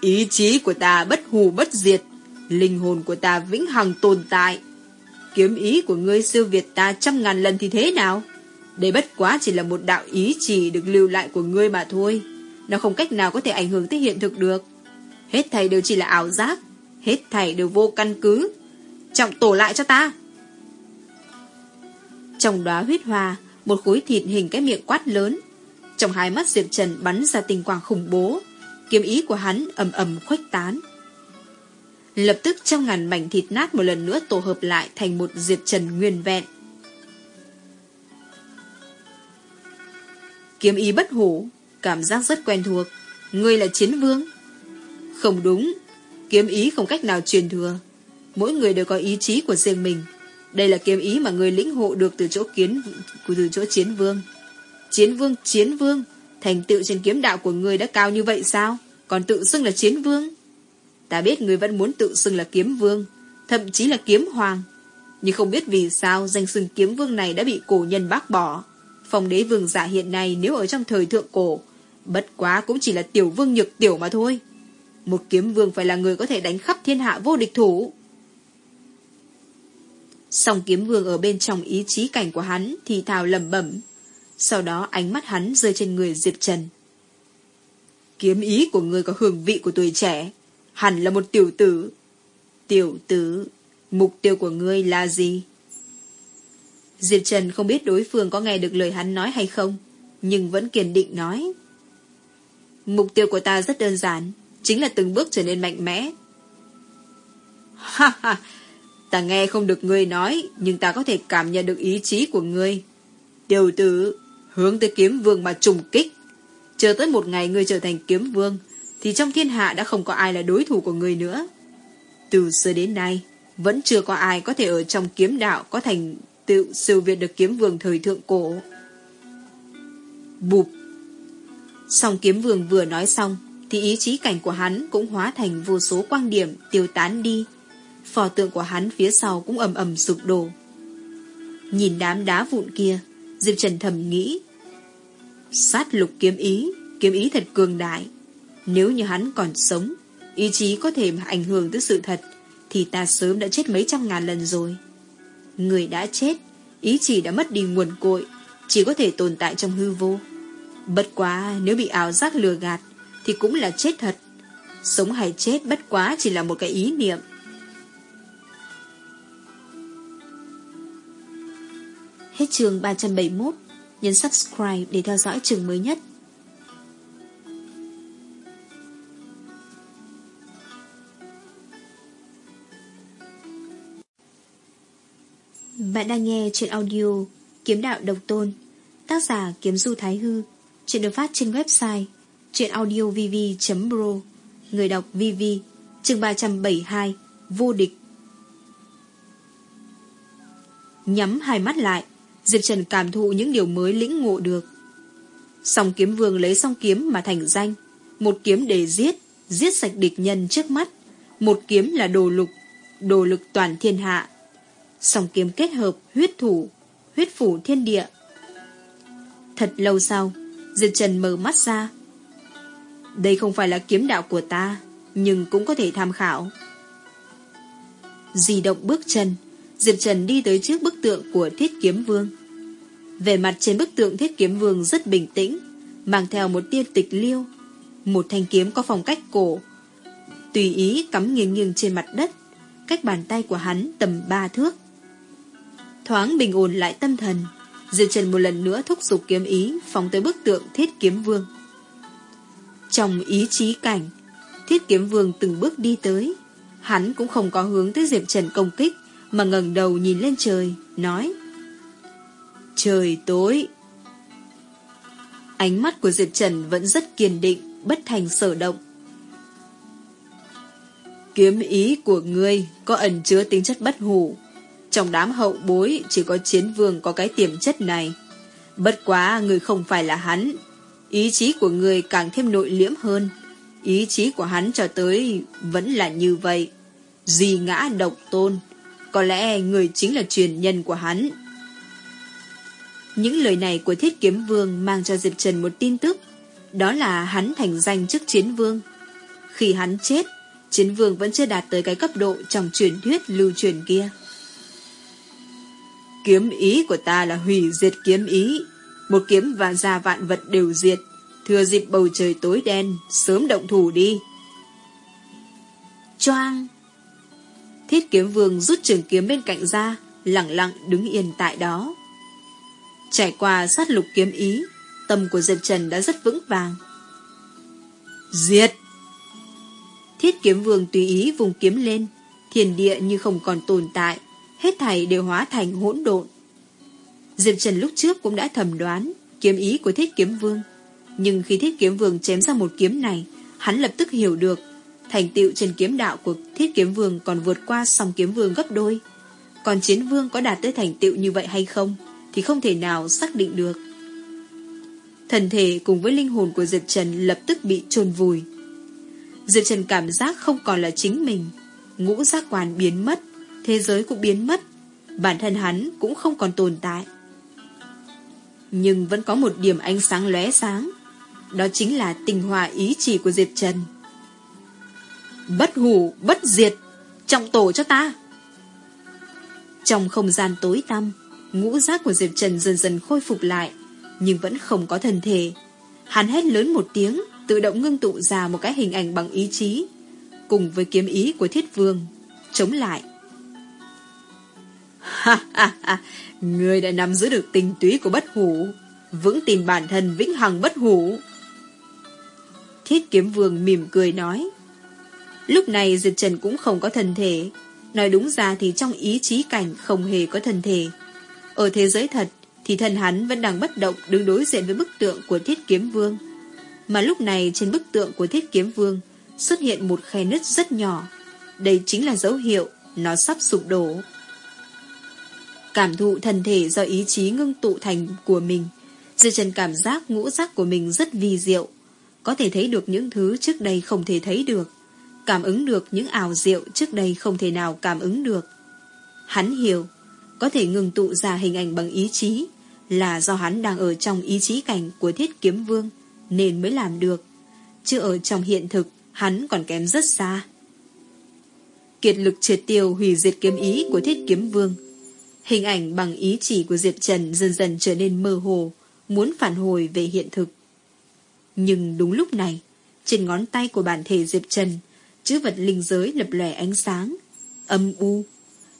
Ý chí của ta bất hù bất diệt, linh hồn của ta vĩnh hằng tồn tại. Kiếm ý của ngươi siêu việt ta trăm ngàn lần thì thế nào? Đây bất quá chỉ là một đạo ý chỉ được lưu lại của ngươi mà thôi. Nó không cách nào có thể ảnh hưởng tới hiện thực được. Hết thầy đều chỉ là ảo giác. Hết thầy đều vô căn cứ. Trọng tổ lại cho ta. Trong đóa huyết hoa, một khối thịt hình cái miệng quát lớn. Trong hai mắt Diệp Trần bắn ra tình quang khủng bố. Kiếm ý của hắn ầm ầm khuếch tán. Lập tức trong ngàn mảnh thịt nát một lần nữa tổ hợp lại thành một Diệp Trần nguyên vẹn. Kiếm ý bất hủ, cảm giác rất quen thuộc. Ngươi là chiến vương. Không đúng, kiếm ý không cách nào truyền thừa. Mỗi người đều có ý chí của riêng mình. Đây là kiếm ý mà người lĩnh hộ được từ chỗ kiến từ chỗ chiến vương. Chiến vương, chiến vương, thành tựu trên kiếm đạo của người đã cao như vậy sao? Còn tự xưng là chiến vương? Ta biết người vẫn muốn tự xưng là kiếm vương, thậm chí là kiếm hoàng. Nhưng không biết vì sao danh xưng kiếm vương này đã bị cổ nhân bác bỏ. Phong đế vương giả hiện nay nếu ở trong thời thượng cổ, bất quá cũng chỉ là tiểu vương nhược tiểu mà thôi. Một kiếm vương phải là người có thể đánh khắp thiên hạ vô địch thủ. Song kiếm vương ở bên trong ý chí cảnh của hắn thì thào lẩm bẩm. Sau đó ánh mắt hắn rơi trên người Diệp Trần. Kiếm ý của người có hương vị của tuổi trẻ. Hẳn là một tiểu tử. Tiểu tử, mục tiêu của ngươi là gì? Diệp Trần không biết đối phương có nghe được lời hắn nói hay không, nhưng vẫn kiên định nói. Mục tiêu của ta rất đơn giản, chính là từng bước trở nên mạnh mẽ. Ha ha, ta nghe không được ngươi nói, nhưng ta có thể cảm nhận được ý chí của ngươi. Tiểu tử, hướng tới kiếm vương mà trùng kích. Chờ tới một ngày ngươi trở thành kiếm vương, thì trong thiên hạ đã không có ai là đối thủ của ngươi nữa. Từ xưa đến nay, vẫn chưa có ai có thể ở trong kiếm đạo có thành tựu siêu việt được kiếm vương thời thượng cổ. Bụp! Xong kiếm vương vừa nói xong, thì ý chí cảnh của hắn cũng hóa thành vô số quang điểm tiêu tán đi. Phò tượng của hắn phía sau cũng ầm ầm sụp đổ. Nhìn đám đá vụn kia, Diệp Trần thầm nghĩ. Sát lục kiếm ý, kiếm ý thật cường đại. Nếu như hắn còn sống, ý chí có thể ảnh hưởng tới sự thật, thì ta sớm đã chết mấy trăm ngàn lần rồi. Người đã chết, ý chỉ đã mất đi nguồn cội, chỉ có thể tồn tại trong hư vô. Bất quá nếu bị ảo giác lừa gạt, thì cũng là chết thật. Sống hay chết bất quá chỉ là một cái ý niệm. Hết chương 371, nhấn subscribe để theo dõi trường mới nhất. Bạn đang nghe chuyện audio Kiếm đạo độc tôn, Tác giả Kiếm Du Thái Hư, Chuyện được phát trên website chuyenaudiovv.pro Người đọc VV chương 372 Vô địch Nhắm hai mắt lại Diệp Trần cảm thụ những điều mới lĩnh ngộ được Song kiếm vương lấy song kiếm mà thành danh Một kiếm để giết Giết sạch địch nhân trước mắt Một kiếm là đồ lục Đồ lực toàn thiên hạ song kiếm kết hợp huyết thủ, huyết phủ thiên địa. Thật lâu sau, Diệp Trần mở mắt ra. Đây không phải là kiếm đạo của ta, nhưng cũng có thể tham khảo. Di động bước chân, Diệp Trần đi tới trước bức tượng của Thiết Kiếm Vương. Về mặt trên bức tượng Thiết Kiếm Vương rất bình tĩnh, mang theo một tia tịch liêu. Một thanh kiếm có phong cách cổ, tùy ý cắm nghiêng nghiêng trên mặt đất, cách bàn tay của hắn tầm ba thước. Thoáng bình ổn lại tâm thần, Diệp Trần một lần nữa thúc giục kiếm ý phóng tới bức tượng thiết kiếm vương. Trong ý chí cảnh, thiết kiếm vương từng bước đi tới. Hắn cũng không có hướng tới Diệp Trần công kích, mà ngẩng đầu nhìn lên trời, nói Trời tối. Ánh mắt của Diệp Trần vẫn rất kiên định, bất thành sở động. Kiếm ý của ngươi có ẩn chứa tính chất bất hủ. Trong đám hậu bối chỉ có chiến vương có cái tiềm chất này. Bất quá người không phải là hắn. Ý chí của người càng thêm nội liễm hơn. Ý chí của hắn cho tới vẫn là như vậy. Dì ngã độc tôn. Có lẽ người chính là truyền nhân của hắn. Những lời này của Thiết Kiếm Vương mang cho Diệp Trần một tin tức. Đó là hắn thành danh trước chiến vương. Khi hắn chết, chiến vương vẫn chưa đạt tới cái cấp độ trong truyền thuyết lưu truyền kia. Kiếm ý của ta là hủy diệt kiếm ý. Một kiếm và ra vạn vật đều diệt. Thừa dịp bầu trời tối đen, sớm động thủ đi. Choang! Thiết kiếm vương rút trường kiếm bên cạnh ra, lặng lặng đứng yên tại đó. Trải qua sát lục kiếm ý, tâm của Diệp Trần đã rất vững vàng. Diệt! Thiết kiếm vương tùy ý vùng kiếm lên, thiền địa như không còn tồn tại, hết thảy đều hóa thành hỗn độn. Diệp Trần lúc trước cũng đã thầm đoán kiếm ý của thiết kiếm vương. Nhưng khi thiết kiếm vương chém ra một kiếm này, hắn lập tức hiểu được thành tựu trên kiếm đạo của thiết kiếm vương còn vượt qua song kiếm vương gấp đôi. Còn chiến vương có đạt tới thành tựu như vậy hay không thì không thể nào xác định được. Thần thể cùng với linh hồn của Diệp Trần lập tức bị chôn vùi. Diệp Trần cảm giác không còn là chính mình. Ngũ giác quan biến mất, thế giới cũng biến mất. Bản thân hắn cũng không còn tồn tại. Nhưng vẫn có một điểm ánh sáng lóe sáng. Đó chính là tình hòa ý chỉ của Diệp Trần. Bất hủ, bất diệt, trọng tổ cho ta. Trong không gian tối tăm, ngũ giác của Diệp Trần dần dần khôi phục lại, nhưng vẫn không có thân thể. Hắn hét lớn một tiếng, tự động ngưng tụ ra một cái hình ảnh bằng ý chí, cùng với kiếm ý của thiết vương, chống lại. Ha ha ha, người đã nắm giữ được tình túy của bất hủ, vững tin bản thân vĩnh hằng bất hủ. Thiết kiếm vương mỉm cười nói. Lúc này Diệp Trần cũng không có thân thể, nói đúng ra thì trong ý chí cảnh không hề có thân thể. Ở thế giới thật thì thân hắn vẫn đang bất động đứng đối diện với bức tượng của thiết kiếm vương. Mà lúc này trên bức tượng của thiết kiếm vương xuất hiện một khe nứt rất nhỏ. Đây chính là dấu hiệu nó sắp sụp đổ. Cảm thụ thân thể do ý chí ngưng tụ thành của mình. Diệp Trần cảm giác ngũ giác của mình rất vi diệu. Có thể thấy được những thứ trước đây không thể thấy được. Cảm ứng được những ảo diệu trước đây không thể nào cảm ứng được. Hắn hiểu, có thể ngừng tụ ra hình ảnh bằng ý chí là do hắn đang ở trong ý chí cảnh của thiết kiếm vương nên mới làm được. Chứ ở trong hiện thực, hắn còn kém rất xa. Kiệt lực triệt tiêu hủy diệt kiếm ý của thiết kiếm vương. Hình ảnh bằng ý chỉ của Diệp Trần dần dần trở nên mơ hồ, muốn phản hồi về hiện thực. Nhưng đúng lúc này, trên ngón tay của bản thể Diệp Trần, chữ vật linh giới lập lòe ánh sáng, âm u.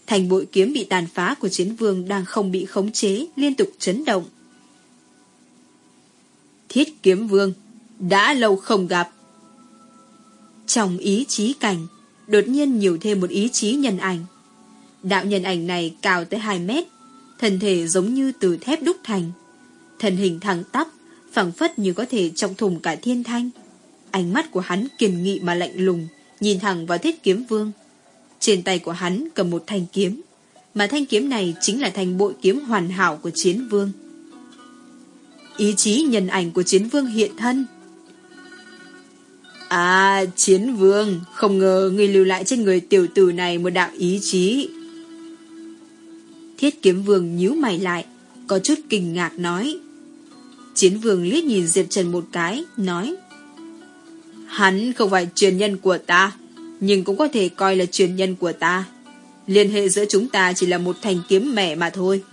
Thành bội kiếm bị tàn phá của chiến vương đang không bị khống chế, liên tục chấn động. Thiết kiếm vương, đã lâu không gặp. Trong ý chí cảnh, đột nhiên nhiều thêm một ý chí nhân ảnh. Đạo nhân ảnh này cao tới 2 mét, thân thể giống như từ thép đúc thành. Thân hình thẳng tắp, phẳng phất như có thể trong thùng cả thiên thanh. Ánh mắt của hắn kiềm nghị mà lạnh lùng, nhìn thẳng vào thiết kiếm vương. Trên tay của hắn cầm một thanh kiếm, mà thanh kiếm này chính là thanh bội kiếm hoàn hảo của chiến vương. Ý chí nhân ảnh của chiến vương hiện thân. À, chiến vương, không ngờ người lưu lại trên người tiểu tử này một đạo ý chí. Thiết kiếm vương nhíu mày lại, có chút kinh ngạc nói. Chiến vương liếc nhìn Diệp Trần một cái, nói. Hắn không phải truyền nhân của ta, nhưng cũng có thể coi là truyền nhân của ta. Liên hệ giữa chúng ta chỉ là một thành kiếm mẹ mà thôi.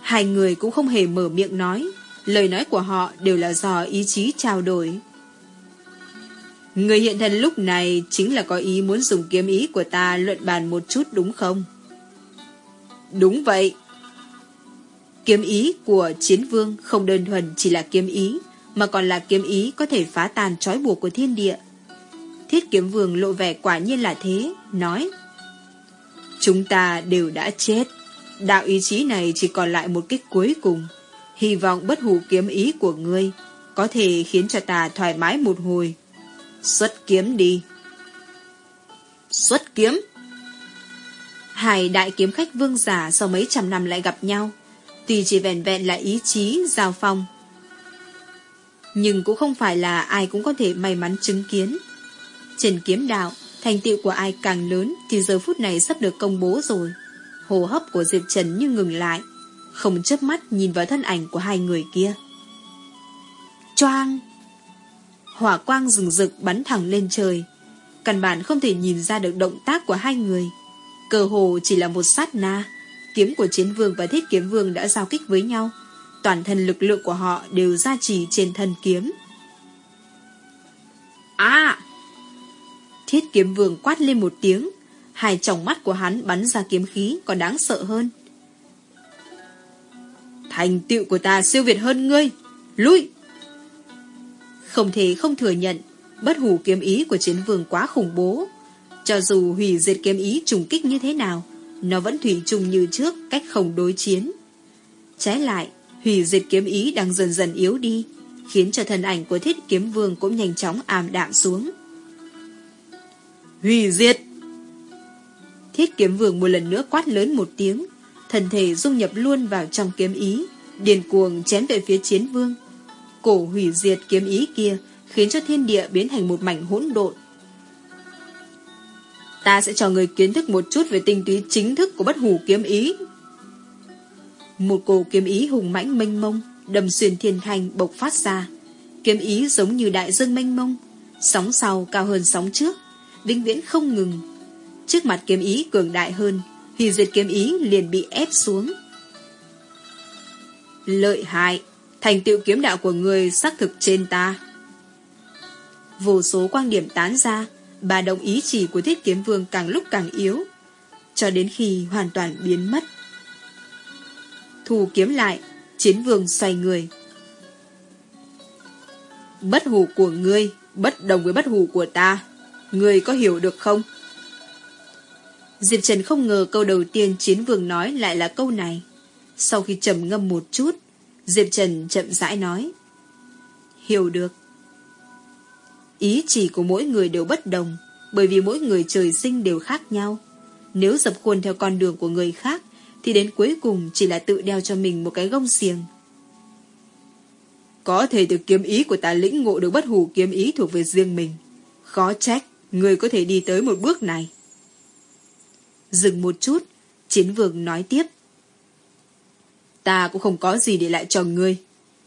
Hai người cũng không hề mở miệng nói, lời nói của họ đều là do ý chí trao đổi. Người hiện thân lúc này chính là có ý muốn dùng kiếm ý của ta luận bàn một chút đúng không? Đúng vậy. Kiếm ý của chiến vương không đơn thuần chỉ là kiếm ý, mà còn là kiếm ý có thể phá tan trói buộc của thiên địa. Thiết kiếm vương lộ vẻ quả nhiên là thế, nói Chúng ta đều đã chết. Đạo ý chí này chỉ còn lại một kích cuối cùng. Hy vọng bất hủ kiếm ý của ngươi có thể khiến cho ta thoải mái một hồi. Xuất kiếm đi. Xuất kiếm? Hai đại kiếm khách vương giả sau mấy trăm năm lại gặp nhau. Tuy chỉ vẹn vẹn là ý chí, giao phong. Nhưng cũng không phải là ai cũng có thể may mắn chứng kiến. Trên kiếm đạo, thành tựu của ai càng lớn thì giờ phút này sắp được công bố rồi. Hồ hấp của Diệp Trần như ngừng lại, không chớp mắt nhìn vào thân ảnh của hai người kia. Choang! Hỏa quang rừng rực bắn thẳng lên trời. Căn bản không thể nhìn ra được động tác của hai người. cờ hồ chỉ là một sát na. Kiếm của chiến vương và thiết kiếm vương đã giao kích với nhau. Toàn thân lực lượng của họ đều ra trì trên thân kiếm. À! Thiết kiếm vương quát lên một tiếng. Hai tròng mắt của hắn bắn ra kiếm khí còn đáng sợ hơn. Thành tựu của ta siêu việt hơn ngươi. Lui! Không thể không thừa nhận, bất hủ kiếm ý của chiến vương quá khủng bố. Cho dù hủy diệt kiếm ý trùng kích như thế nào, nó vẫn thủy chung như trước cách không đối chiến. Trái lại, hủy diệt kiếm ý đang dần dần yếu đi, khiến cho thân ảnh của thiết kiếm vương cũng nhanh chóng ảm đạm xuống. Hủy diệt! Thiết kiếm vương một lần nữa quát lớn một tiếng, thân thể dung nhập luôn vào trong kiếm ý, điền cuồng chém về phía chiến vương. Cổ hủy diệt kiếm ý kia khiến cho thiên địa biến thành một mảnh hỗn độn. Ta sẽ cho người kiến thức một chút về tinh túy chính thức của bất hủ kiếm ý. Một cổ kiếm ý hùng mãnh mênh mông, đầm xuyên thiên thành bộc phát ra. Kiếm ý giống như đại dương mênh mông, sóng sau cao hơn sóng trước, vĩnh viễn không ngừng. Trước mặt kiếm ý cường đại hơn, hủy diệt kiếm ý liền bị ép xuống. Lợi hại! thành tựu kiếm đạo của người xác thực trên ta. Vô số quan điểm tán ra, bà đồng ý chỉ của thiết kiếm vương càng lúc càng yếu, cho đến khi hoàn toàn biến mất thu kiếm lại, chiến vương xoay người. Bất hủ của ngươi, bất đồng với bất hủ của ta. Ngươi có hiểu được không? Diệp Trần không ngờ câu đầu tiên chiến vương nói lại là câu này. Sau khi trầm ngâm một chút, Diệp Trần chậm rãi nói. Hiểu được. Ý chỉ của mỗi người đều bất đồng, bởi vì mỗi người trời sinh đều khác nhau. Nếu dập khuôn theo con đường của người khác, thì đến cuối cùng chỉ là tự đeo cho mình một cái gông xiềng. Có thể từ kiếm ý của ta lĩnh ngộ được bất hủ kiếm ý thuộc về riêng mình. Khó trách, người có thể đi tới một bước này. Dừng một chút, chiến vương nói tiếp. Ta cũng không có gì để lại cho ngươi.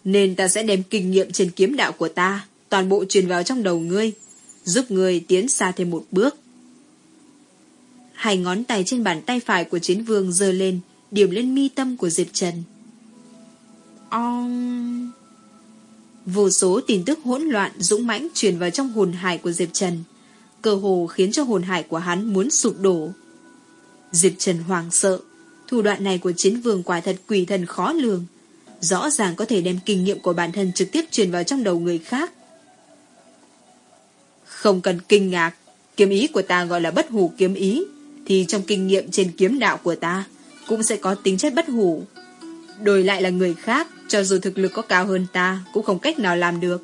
Nên ta sẽ đem kinh nghiệm trên kiếm đạo của ta, toàn bộ truyền vào trong đầu ngươi, giúp ngươi tiến xa thêm một bước. Hai ngón tay trên bàn tay phải của chiến vương giơ lên, điểm lên mi tâm của Diệp Trần. Ong... Vô số tin tức hỗn loạn dũng mãnh truyền vào trong hồn hải của Diệp Trần, cơ hồ khiến cho hồn hải của hắn muốn sụp đổ. Diệp Trần hoàng sợ, Thủ đoạn này của chiến vương quả thật quỷ thần khó lường. Rõ ràng có thể đem kinh nghiệm của bản thân trực tiếp truyền vào trong đầu người khác. Không cần kinh ngạc, kiếm ý của ta gọi là bất hủ kiếm ý, thì trong kinh nghiệm trên kiếm đạo của ta cũng sẽ có tính chất bất hủ. Đổi lại là người khác, cho dù thực lực có cao hơn ta, cũng không cách nào làm được.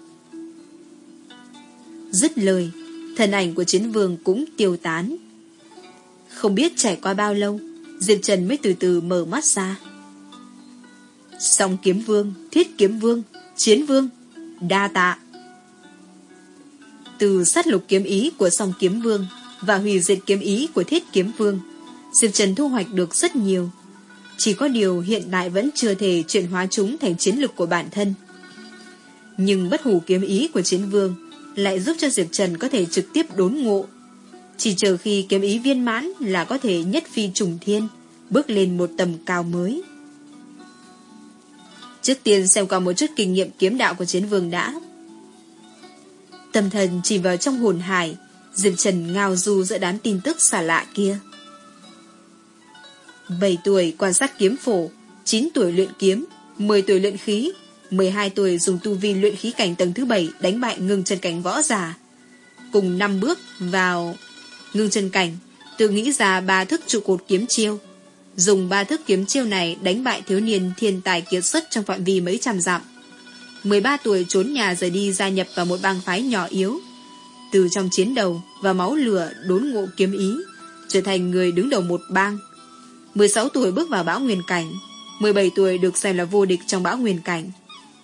Dứt lời, thân ảnh của chiến vương cũng tiêu tán. Không biết trải qua bao lâu, Diệp Trần mới từ từ mở mắt ra. Song kiếm vương, thiết kiếm vương, chiến vương, đa tạ. Từ sát lục kiếm ý của song kiếm vương và hủy diệt kiếm ý của thiết kiếm vương, Diệp Trần thu hoạch được rất nhiều. Chỉ có điều hiện tại vẫn chưa thể chuyển hóa chúng thành chiến lực của bản thân. Nhưng bất hủ kiếm ý của chiến vương lại giúp cho Diệp Trần có thể trực tiếp đốn ngộ chỉ chờ khi kiếm ý viên mãn là có thể nhất phi trùng thiên, bước lên một tầm cao mới. Trước tiên xem qua một chút kinh nghiệm kiếm đạo của chiến vương đã. Tâm thần chỉ vào trong hồn hải, Diệp Trần ngao du giữa đám tin tức xả lạ kia. 7 tuổi quan sát kiếm phổ, 9 tuổi luyện kiếm, 10 tuổi luyện khí, 12 tuổi dùng tu vi luyện khí cảnh tầng thứ 7 đánh bại ngưng chân cảnh võ giả. Cùng 5 bước vào ngưng chân cảnh, tự nghĩ ra ba thức trụ cột kiếm chiêu. Dùng ba thức kiếm chiêu này đánh bại thiếu niên thiên tài kiệt xuất trong phạm vi mấy trăm dặm. 13 tuổi trốn nhà rời đi gia nhập vào một bang phái nhỏ yếu. Từ trong chiến đầu và máu lửa đốn ngộ kiếm ý, trở thành người đứng đầu một bang. 16 tuổi bước vào bão nguyên cảnh, 17 tuổi được xem là vô địch trong bão nguyên cảnh.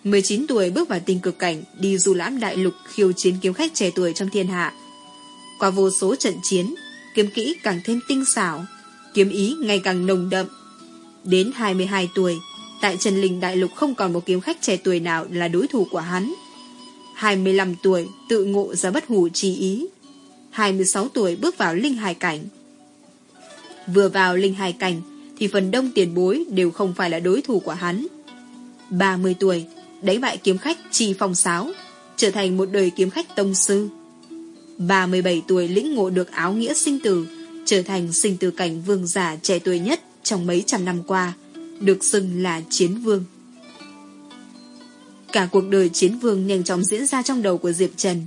19 tuổi bước vào tinh cực cảnh, đi du lãm đại lục khiêu chiến kiếm khách trẻ tuổi trong thiên hạ. Qua vô số trận chiến, kiếm kỹ càng thêm tinh xảo, kiếm ý ngày càng nồng đậm. Đến 22 tuổi, tại Trần Linh Đại Lục không còn một kiếm khách trẻ tuổi nào là đối thủ của hắn. 25 tuổi, tự ngộ ra bất hủ chi ý. 26 tuổi bước vào linh hài cảnh. Vừa vào linh hài cảnh, thì phần đông tiền bối đều không phải là đối thủ của hắn. 30 tuổi, đánh bại kiếm khách Chi Phong Sáo, trở thành một đời kiếm khách tông sư. 37 tuổi lĩnh ngộ được áo nghĩa sinh tử, trở thành sinh tử cảnh vương giả trẻ tuổi nhất trong mấy trăm năm qua, được xưng là chiến vương. Cả cuộc đời chiến vương nhanh chóng diễn ra trong đầu của Diệp Trần.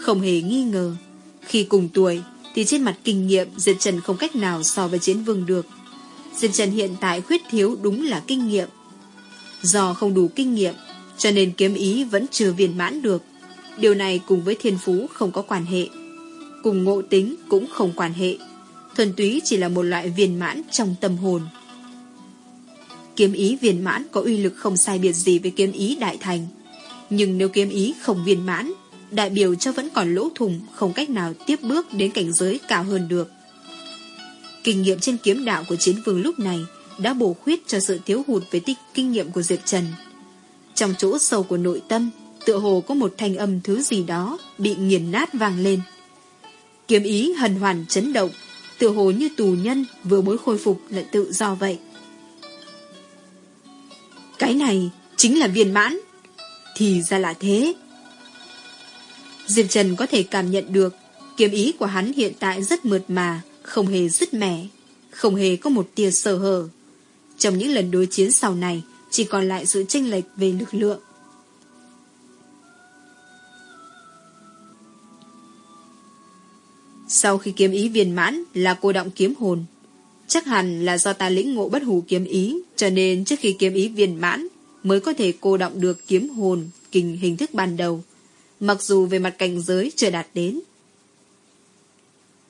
Không hề nghi ngờ, khi cùng tuổi thì trên mặt kinh nghiệm Diệp Trần không cách nào so với chiến vương được. Diệp Trần hiện tại khuyết thiếu đúng là kinh nghiệm. Do không đủ kinh nghiệm, cho nên kiếm ý vẫn chưa viên mãn được. Điều này cùng với thiên phú không có quan hệ. Cùng ngộ tính cũng không quan hệ. Thuần túy chỉ là một loại viên mãn trong tâm hồn. Kiếm ý viên mãn có uy lực không sai biệt gì với kiếm ý đại thành. Nhưng nếu kiếm ý không viên mãn, đại biểu cho vẫn còn lỗ thủng không cách nào tiếp bước đến cảnh giới cao hơn được. Kinh nghiệm trên kiếm đạo của chiến vương lúc này đã bổ khuyết cho sự thiếu hụt về tích kinh nghiệm của Diệp Trần. Trong chỗ sâu của nội tâm, tựa hồ có một thanh âm thứ gì đó bị nghiền nát vang lên. Kiếm ý hần hoàn chấn động, tựa hồ như tù nhân vừa mới khôi phục lại tự do vậy. Cái này chính là viên mãn. Thì ra là thế. Diệp Trần có thể cảm nhận được kiếm ý của hắn hiện tại rất mượt mà, không hề dứt mẻ, không hề có một tia sơ hở. Trong những lần đối chiến sau này, chỉ còn lại sự chênh lệch về lực lượng. Sau khi kiếm ý viên mãn là cô động kiếm hồn. Chắc hẳn là do ta lĩnh ngộ bất hủ kiếm ý, cho nên trước khi kiếm ý viên mãn mới có thể cô động được kiếm hồn kình hình thức ban đầu, mặc dù về mặt cảnh giới chưa đạt đến.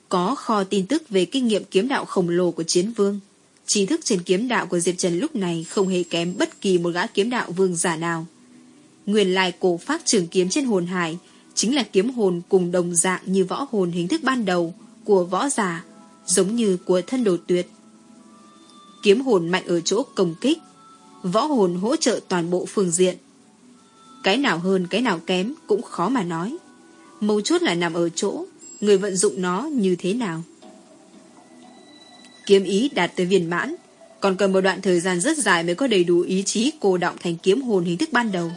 Có kho tin tức về kinh nghiệm kiếm đạo khổng lồ của chiến vương. Trí thức trên kiếm đạo của Diệp Trần lúc này không hề kém bất kỳ một gã kiếm đạo vương giả nào. Nguyên lai cổ phát trường kiếm trên hồn hải chính là kiếm hồn cùng đồng dạng như võ hồn hình thức ban đầu của võ giả, giống như của thân đồ tuyệt. Kiếm hồn mạnh ở chỗ công kích, võ hồn hỗ trợ toàn bộ phương diện. Cái nào hơn cái nào kém cũng khó mà nói. Mấu chốt là nằm ở chỗ, người vận dụng nó như thế nào. Kiếm ý đạt tới viên mãn, còn cần một đoạn thời gian rất dài mới có đầy đủ ý chí cô động thành kiếm hồn hình thức ban đầu.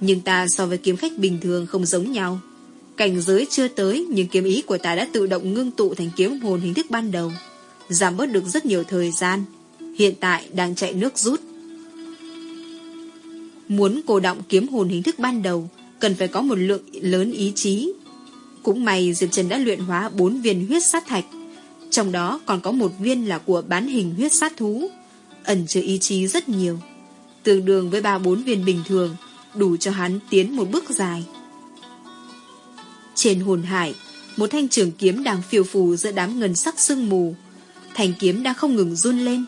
Nhưng ta so với kiếm khách bình thường không giống nhau. Cảnh giới chưa tới, nhưng kiếm ý của ta đã tự động ngưng tụ thành kiếm hồn hình thức ban đầu. Giảm bớt được rất nhiều thời gian. Hiện tại đang chạy nước rút. Muốn cô động kiếm hồn hình thức ban đầu, cần phải có một lượng lớn ý chí. Cũng may Diệp Trần đã luyện hóa bốn viên huyết sát thạch. Trong đó còn có một viên là của bán hình huyết sát thú. Ẩn chứa ý chí rất nhiều. Tương đương với ba bốn viên bình thường, đủ cho hắn tiến một bước dài. Trên hồn hải, một thanh trường kiếm đang phiêu phù giữa đám ngân sắc sương mù. Thanh kiếm đang không ngừng run lên.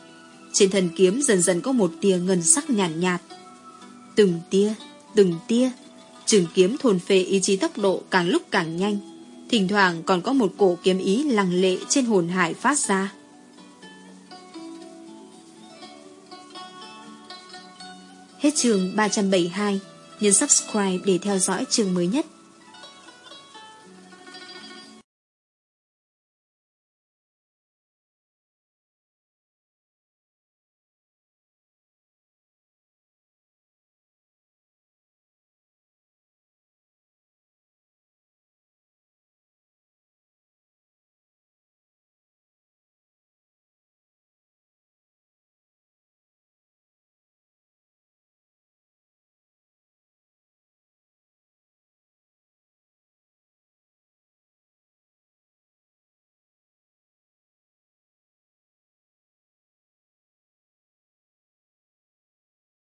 Trên thân kiếm dần dần có một tia ngân sắc nhàn nhạt, nhạt. Từng tia, từng tia, trường kiếm thồn phệ ý chí tốc độ càng lúc càng nhanh. Thỉnh thoảng còn có một cổ kiếm ý lăng lệ trên hồn hải phát ra. Hết trường 372 nhấn subscribe để theo dõi trường mới nhất.